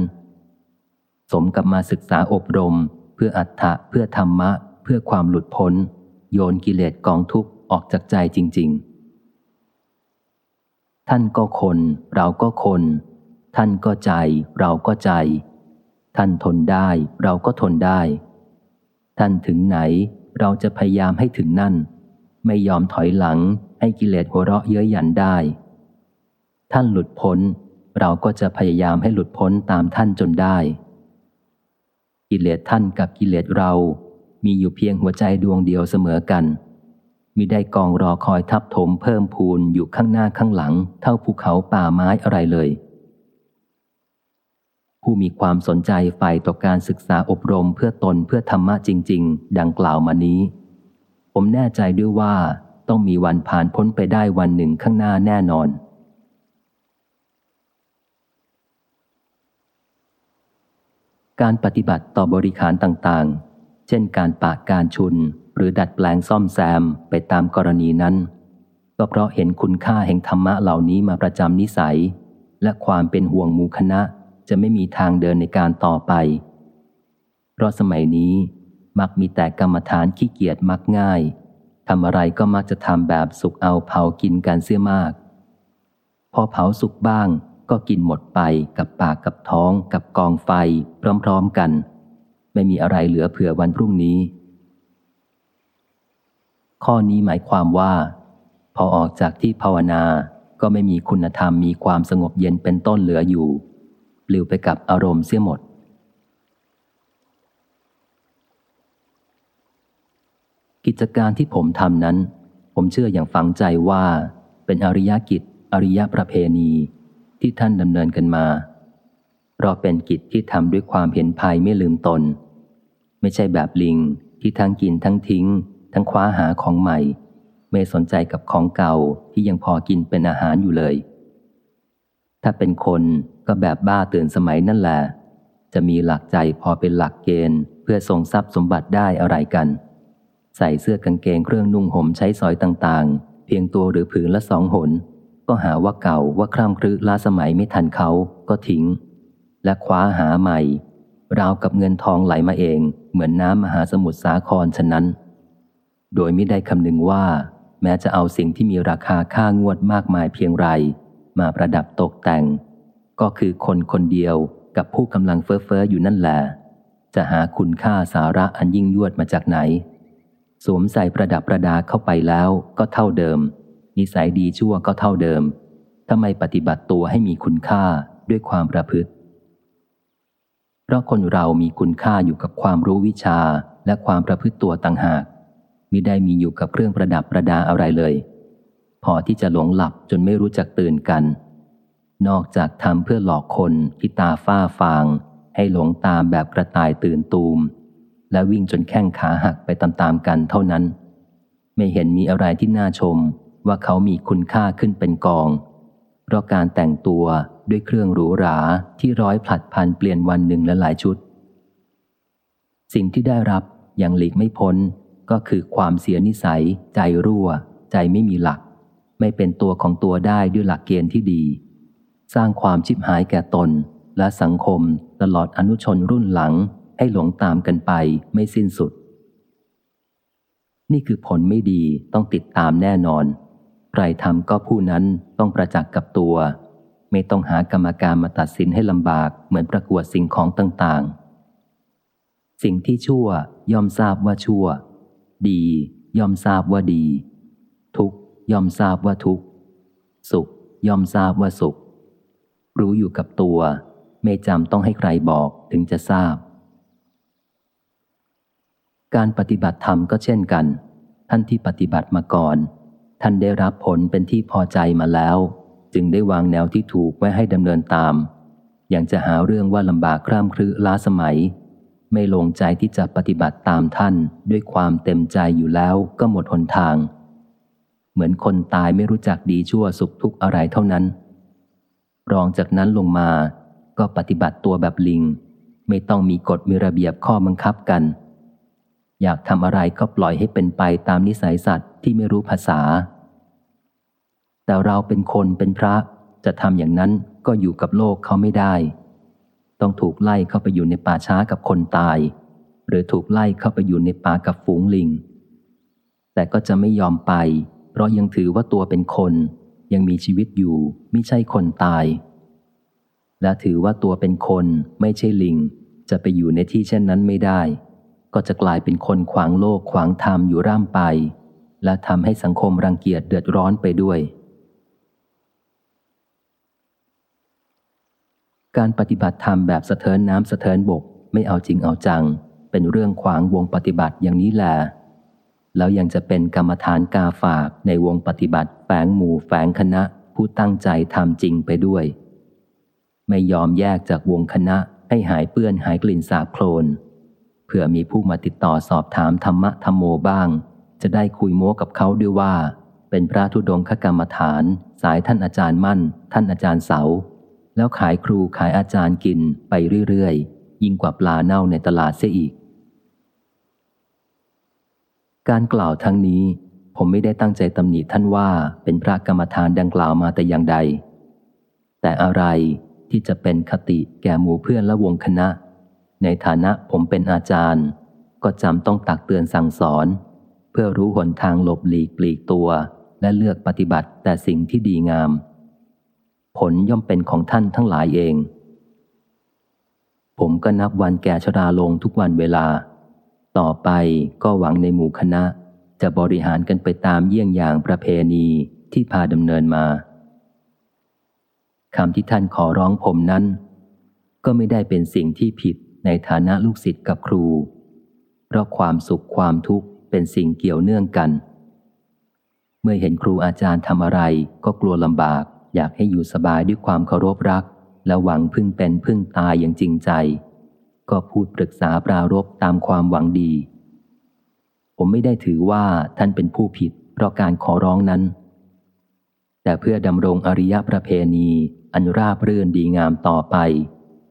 สมกับมาศึกษาอบรม เพื่ออัตถะเพื่อธรรมะ เพื่อความหลุดพ้น โยนกิเลสกองทุกข์ออกจากใจจริง ๆ ท่านก็คน เราก็คน ท่านก็ใจ เราก็ใจ ท่านทนได้ เราก็ทนได้ ท่านถึงไหน เราจะพยายามให้ถึงนั่น ไม่ยอมถอยหลังให้กิเลสหัวเราะเย้ยหยันได้ ท่านหลุดพ้น เราก็จะพยายามให้หลุดพ้นตามท่านจนได้ กิเลสท่านกับกิเลสเรา มีอยู่เพียงหัวใจดวงเดียวเสมอกันมิได้กองรอคอยทับถมเพิ่มพูนอยู่ข้างหน้าข้างหลัง เท่าภูเขาป่าไม้อะไรเลย ผู้มีความสนใจใฝ่ต่อการศึกษาอบรมเพื่อตนเพื่อธรรมะจริง ๆ ดังกล่าวมานี้ ผมแน่ใจด้วยว่าต้องมีวันผ่านพ้นไปได้วันหนึ่งข้างหน้าแน่นอน การปฏิบัติต่อบริขารต่างๆ เช่นการปากการชุน หรือดัดแปลงซ่อมแซมไปตามกรณีนั้น ก็เพราะเห็นคุณค่าแห่งธรรมะเหล่านี้มาประจำนิสัย และความเป็นห่วงมูคณะจะไม่มีทางเดินในการต่อไป เพราะสมัยนี้มักมีแต่กรรมฐานขี้เกียจมักง่ายทำอะไรก็มักจะทำแบบสุกเอาเผากินกันเสียมาก พอเผาสุกบ้าง ก็กินหมดไปกับปากกับท้อง กับกองไฟ พร้อมๆกัน ไม่มีอะไรเหลือเผื่อวันพรุ่งนี้ ข้อนี้หมายความว่า พอออกจากที่ภาวนาก็ไม่มีคุณธรรมมีความสงบเย็นเป็นต้นเหลืออยู่ปลิวไปกับอารมณ์เสียหมด กิจการที่ผมทำนั้น ผมเชื่ออย่างฝังใจว่า เป็นอริยกิจ อริยประเพณี ที่ท่านดำเนินกันมา เพราะเป็นกิจที่ทำด้วยความเห็นภัยไม่ลืมตน ไม่ใช่แบบลิงที่ทั้งกินทั้งทิ้ง ทั้งคว้าหาของใหม่ ไม่สนใจกับของเก่าที่ยังพอกินเป็นอาหารอยู่เลย ถ้าเป็นคนก็แบบบ้าตื่นสมัยนั่นแหละจะมีหลักใจพอเป็นหลักเกณฑ์ เพื่อทรงทรัพย์สมบัติได้อะไรกัน ใส่เสื้อกางเกงเครื่องนุ่งห่มใช้สอยต่างๆ เพียงตัวหรือผืนละสองหน ก็หาว่าเก่าว่าคร่ำครึล้าสมัยไม่ทันเขาก็ทิ้ง และคว้าหาใหม่ ราวกับเงินทองไหลมาเอง เหมือนน้ำมหาสมุทรสาครฉะนั้น โดยไม่ได้คำนึงว่า แม้จะเอาสิ่งที่มีราคาค่างวดมากมายเพียงไร มาประดับตกแต่ง ก็คือคนคนเดียวกับผู้กำลังเฟ้อเฟ้ออยู่นั่นแหละจะหาคุณค่าสาระอันยิ่งยวดมาจากไหน สวมใส่ประดับประดาเข้าไปแล้วก็เท่าเดิม นิสัยดีชั่วก็เท่าเดิมทำไมปฏิบัติตัวให้มีคุณค่าด้วยความประพฤติ เพราะคนเรามีคุณค่าอยู่กับความรู้วิชาและความประพฤติตัวต่างหากมิได้มีอยู่กับเครื่องประดับประดาอะไรเลย พอที่จะหลงหลับจนไม่รู้จักตื่นกัน นอกจากทำเพื่อหลอกคนที่ตาฝ้าฟาง ให้หลงตามแบบกระต่ายตื่นตูม และวิ่งจนแข้งขาหักไปตามๆกันเท่านั้น ไม่เห็นมีอะไรที่น่าชม ว่าเขามีคุณค่าขึ้นเป็นกอง เพราะการแต่งตัวด้วยเครื่องหรูหราที่ร้อยผลัดพันเปลี่ยนวันหนึ่งและหลายชุด สิ่งที่ได้รับยังหลีกไม่พ้นก็คือความเสียนิสัย ใจรั่ว ใจไม่มีหลัก ไม่เป็นตัวของตัวได้ด้วยหลักเกณฑ์ที่ดี สร้างความชิบหายแก่ตนและสังคมตลอดอนุชนรุ่นหลังให้หลงตามกันไปไม่สิ้นสุด นี่คือผลไม่ดีต้องติดตามแน่นอน ใครทำก็ผู้นั้นต้องประจักษ์กับตัว ไม่ต้องหากรรมการมาตัดสินให้ลำบากเหมือนประกวดสิ่งของต่างๆ สิ่งที่ชั่วย่อมทราบว่าชั่ว ดีย่อมทราบว่าดี ทุกย่อมทราบว่าทุกสุขย่อมทราบว่าสุข รู้อยู่กับตัว ไม่จำต้องให้ใครบอกถึงจะทราบ การปฏิบัติธรรมก็เช่นกัน ท่านที่ปฏิบัติมาก่อน ท่านได้รับผลเป็นที่พอใจมาแล้ว จึงได้วางแนวที่ถูกไว้ให้ดำเนินตาม อย่างจะหาเรื่องว่าลำบากคร่ำครึล้าสมัย ไม่ลงใจที่จะปฏิบัติตามท่านด้วยความเต็มใจอยู่แล้วก็หมดหนทาง เหมือนคนตายไม่รู้จักดีชั่วสุขทุกข์อะไรเท่านั้น รองจากนั้นลงมาก็ปฏิบัติตัวแบบลิง ไม่ต้องมีกฎมีระเบียบข้อบังคับกัน อยากทำอะไรก็ปล่อยให้เป็นไปตามนิสัยสัตว์ที่ไม่รู้ภาษา แต่เราเป็นคนเป็นพระจะทำอย่างนั้นก็อยู่กับโลกเขาไม่ได้ ต้องถูกไล่เข้าไปอยู่ในป่าช้ากับคนตาย หรือถูกไล่เข้าไปอยู่ในป่ากับฝูงลิง แต่ก็จะไม่ยอมไป เพราะยังถือว่าตัวเป็นคน ยังมีชีวิตอยู่ไม่ใช่คนตาย และถือว่าตัวเป็นคนไม่ใช่ลิง จะไปอยู่ในที่เช่นนั้นไม่ได้ ก็จะกลายเป็นคนขวางโลกขวางธรรมอยู่ร่ำไป และทำให้สังคมรังเกียจเดือดร้อนไปด้วย การปฏิบัติธรรมแบบสะเทินน้ำสะเทินบกไม่เอาจริงเอาจัง เป็นเรื่องขวางวงปฏิบัติอย่างนี้แหละแล้วยังจะเป็นกรรมฐานกาฝากในวงปฏิบัติแฝงหมู่แฝงคณะผู้ตั้งใจทำจริงไปด้วย ไม่ยอมแยกจากวงคณะให้หายเปื้อนหายกลิ่นสาบโคลนเผื่อมีผู้มาติดต่อสอบถามธรรมะธรรมโมบ้าง จะได้คุยโม้กับเขาด้วยว่า เป็นพระธุดงคกรรมฐาน สายท่านอาจารย์มั่น ท่านอาจารย์เสา แล้วขายครูขายอาจารย์กินไปเรื่อยๆ ยิ่งกว่าปลาเน่าในตลาดเสียอีก การกล่าวทั้งนี้ผมไม่ได้ตั้งใจตำหนิท่านว่าเป็นพระกรรมฐานดังกล่าวมาแต่อย่างใด แต่อะไรที่จะเป็นคติแก่หมู่เพื่อนและวงคณะ ในฐานะผมเป็นอาจารย์ ก็จำต้องตักเตือนสั่งสอน เพื่อรู้หนทางหลบหลีกปลีกตัว และเลือกปฏิบัติแต่สิ่งที่ดีงาม ผลย่อมเป็นของท่านทั้งหลายเอง ผมก็นับวันแก่ชราลงทุกวันเวลา ต่อไปก็หวังในหมู่คณะ จะบริหารกันไปตามเยี่ยงอย่างประเพณีที่พาดำเนินมาคำที่ท่านขอร้องผมนั้น ก็ไม่ได้เป็นสิ่งที่ผิดในฐานะลูกศิษย์กับครู เพราะความสุขความทุกข์เป็นสิ่งเกี่ยวเนื่องกัน เมื่อเห็นครูอาจารย์ทำอะไรก็กลัวลำบาก อยากให้อยู่สบายด้วยความเคารพรัก และหวังพึ่งเป็นพึ่งตายอย่างจริงใจ ก็พูดปรึกษาปรารบตามความหวังดี ผมไม่ได้ถือว่าท่านเป็นผู้ผิด เพราะการขอร้องนั้น แต่เพื่อดำรงอริยประเพณีอันราบรื่นดีงามต่อไป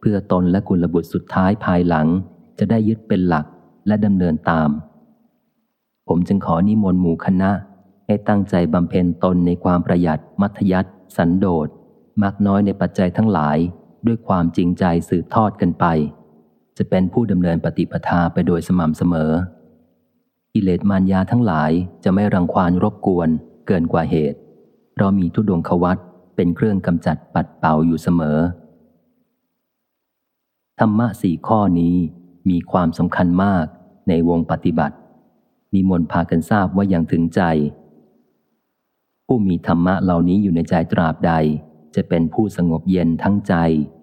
เพื่อตนและกุลบุตรสุดท้ายภายหลัง จะได้ยึดเป็นหลักและดำเนินตาม ผมจึงขอนิมนต์หมู่คณะให้ตั้งใจบำเพ็ญตนในความประหยัดมัธยัติ สันโดษมักน้อยในปัจจัยทั้งหลาย ด้วยความจริงใจสืบทอดกันไป จะเป็นผู้ดำเนินปฏิปทาไปโดยสม่ำเสมอ กิเลสมารยาทั้งหลายจะไม่รังควานรบกวน เกินกว่าเหตุ เรามีทุดงควัตเป็นเครื่องกำจัดปัดเป่าอยู่เสมอ ธรรมะสี่ข้อนี้มีความสำคัญมากในวงปฏิบัติ นิมนต์พากันทราบว่าอย่างถึงใจ ผู้มีธรรมะเหล่านี้อยู่ในใจตราบใด จะเป็นผู้สงบเย็นทั้งใจ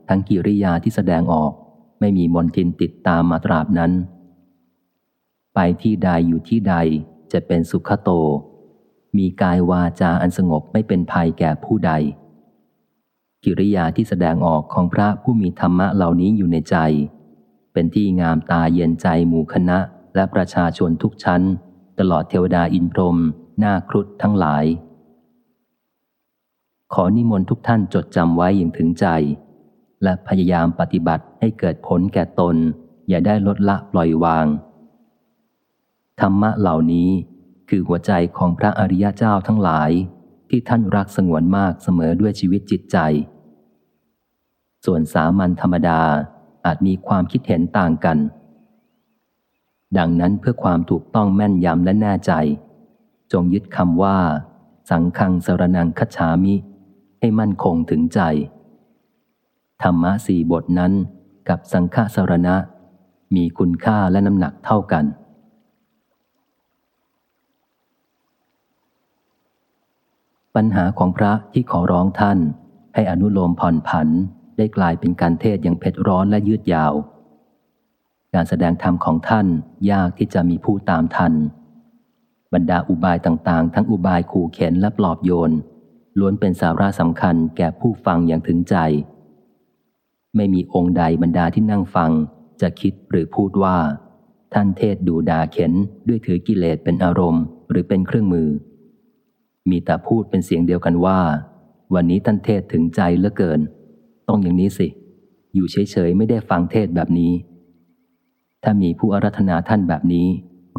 ทั้งกิริยาที่แสดงออก ไม่มีมนทินติดตามมาตราบนั้น ไปที่ใดอยู่ที่ใดจะเป็นสุขโต มีกายวาจาอันสงบไม่เป็นภัยแก่ผู้ใด กิริยาที่แสดงออกของพระผู้มีธรรมะเหล่านี้อยู่ในใจ เป็นที่งามตาเย็นใจหมู่คณะและประชาชนทุกชั้น ตลอดเทวดาอินพรหมหน้าครุฑทั้งหลาย ขอนิมนต์ทุกท่านจดจำไว้อย่างถึงใจ และพยายามปฏิบัติให้เกิดผลแก่ตน อย่าได้ลดละปล่อยวาง ธรรมะเหล่านี้คือหัวใจของพระอริยเจ้าทั้งหลาย ที่ท่านรักสงวนมากเสมอด้วยชีวิตจิตใจ ส่วนสามัญธรรมดาอาจมีความคิดเห็นต่างกัน ดังนั้นเพื่อความถูกต้องแม่นยำและแน่ใจ จงยึดคำว่า สังคังสรนังคัจฉามิ ให้มั่นคงถึงใจ ธรรมะสี่บทนั้นกับสังฆสรณะ มีคุณค่าและน้ำหนักเท่ากัน ปัญหาของพระที่ขอร้องท่าน ให้อนุโลมผ่อนผันได้กลายเป็นการเทศอย่างเผ็ดร้อนและยืดยาว การแสดงธรรมของท่านยากที่จะมีผู้ตามทัน บรรดาอุบายต่างๆ ทั้งอุบายขู่เข็นและปลอบโยน ล้วนเป็นสาระสำคัญแก่ผู้ฟังอย่างถึงใจ ไม่มีองค์ใดบรรดาที่นั่งฟัง จะคิดหรือพูดว่า ท่านเทศดูดาเข็นด้วยถือกิเลสเป็นอารมณ์หรือเป็นเครื่องมือ มีแต่พูดเป็นเสียงเดียวกันว่า วันนี้ท่านเทศถึงใจเหลือเกิน ต้องอย่างนี้สิ อยู่เฉยๆไม่ได้ฟังเทศแบบนี้ ถ้ามีผู้อารัธนาท่านแบบนี้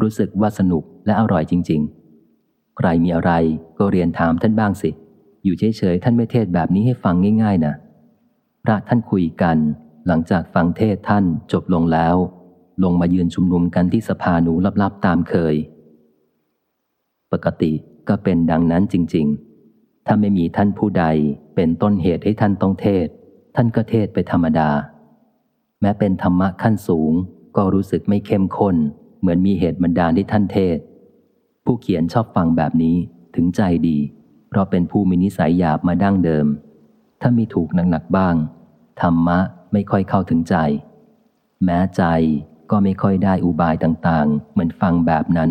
รู้สึกว่าสนุกและอร่อยจริง ๆ ใครมีอะไรก็เรียนถามท่านบ้างสิ อยู่เฉยๆท่านไม่เทศแบบนี้ให้ฟังง่าย ๆนะพระท่านคุยกัน หลังจากฟังเทศท่านจบลงแล้ว ลงมายืนชุมนุมกันที่สภาหนูลับๆตามเคย ปกติก็เป็นดังนั้นจริง ๆ ถ้าไม่มีท่านผู้ใดเป็นต้นเหตุให้ท่านต้องเทศ ท่านก็เทศไปธรรมดา แม้เป็นธรรมะขั้นสูง ก็รู้สึกไม่เข้มข้น เหมือนมีเหตุบันดาลที่ท่านเทศ ผู้เขียนชอบฟังแบบนี้ถึงใจดี เพราะเป็นผู้มีนิสัยหยาบมาดั้งเดิม ถ้ามีถูกหนักๆบ้าง ธรรมะไม่ค่อยเข้าถึงใจ แม้ใจก็ไม่ค่อยได้อุบายต่างๆ เหมือนฟังแบบนั้น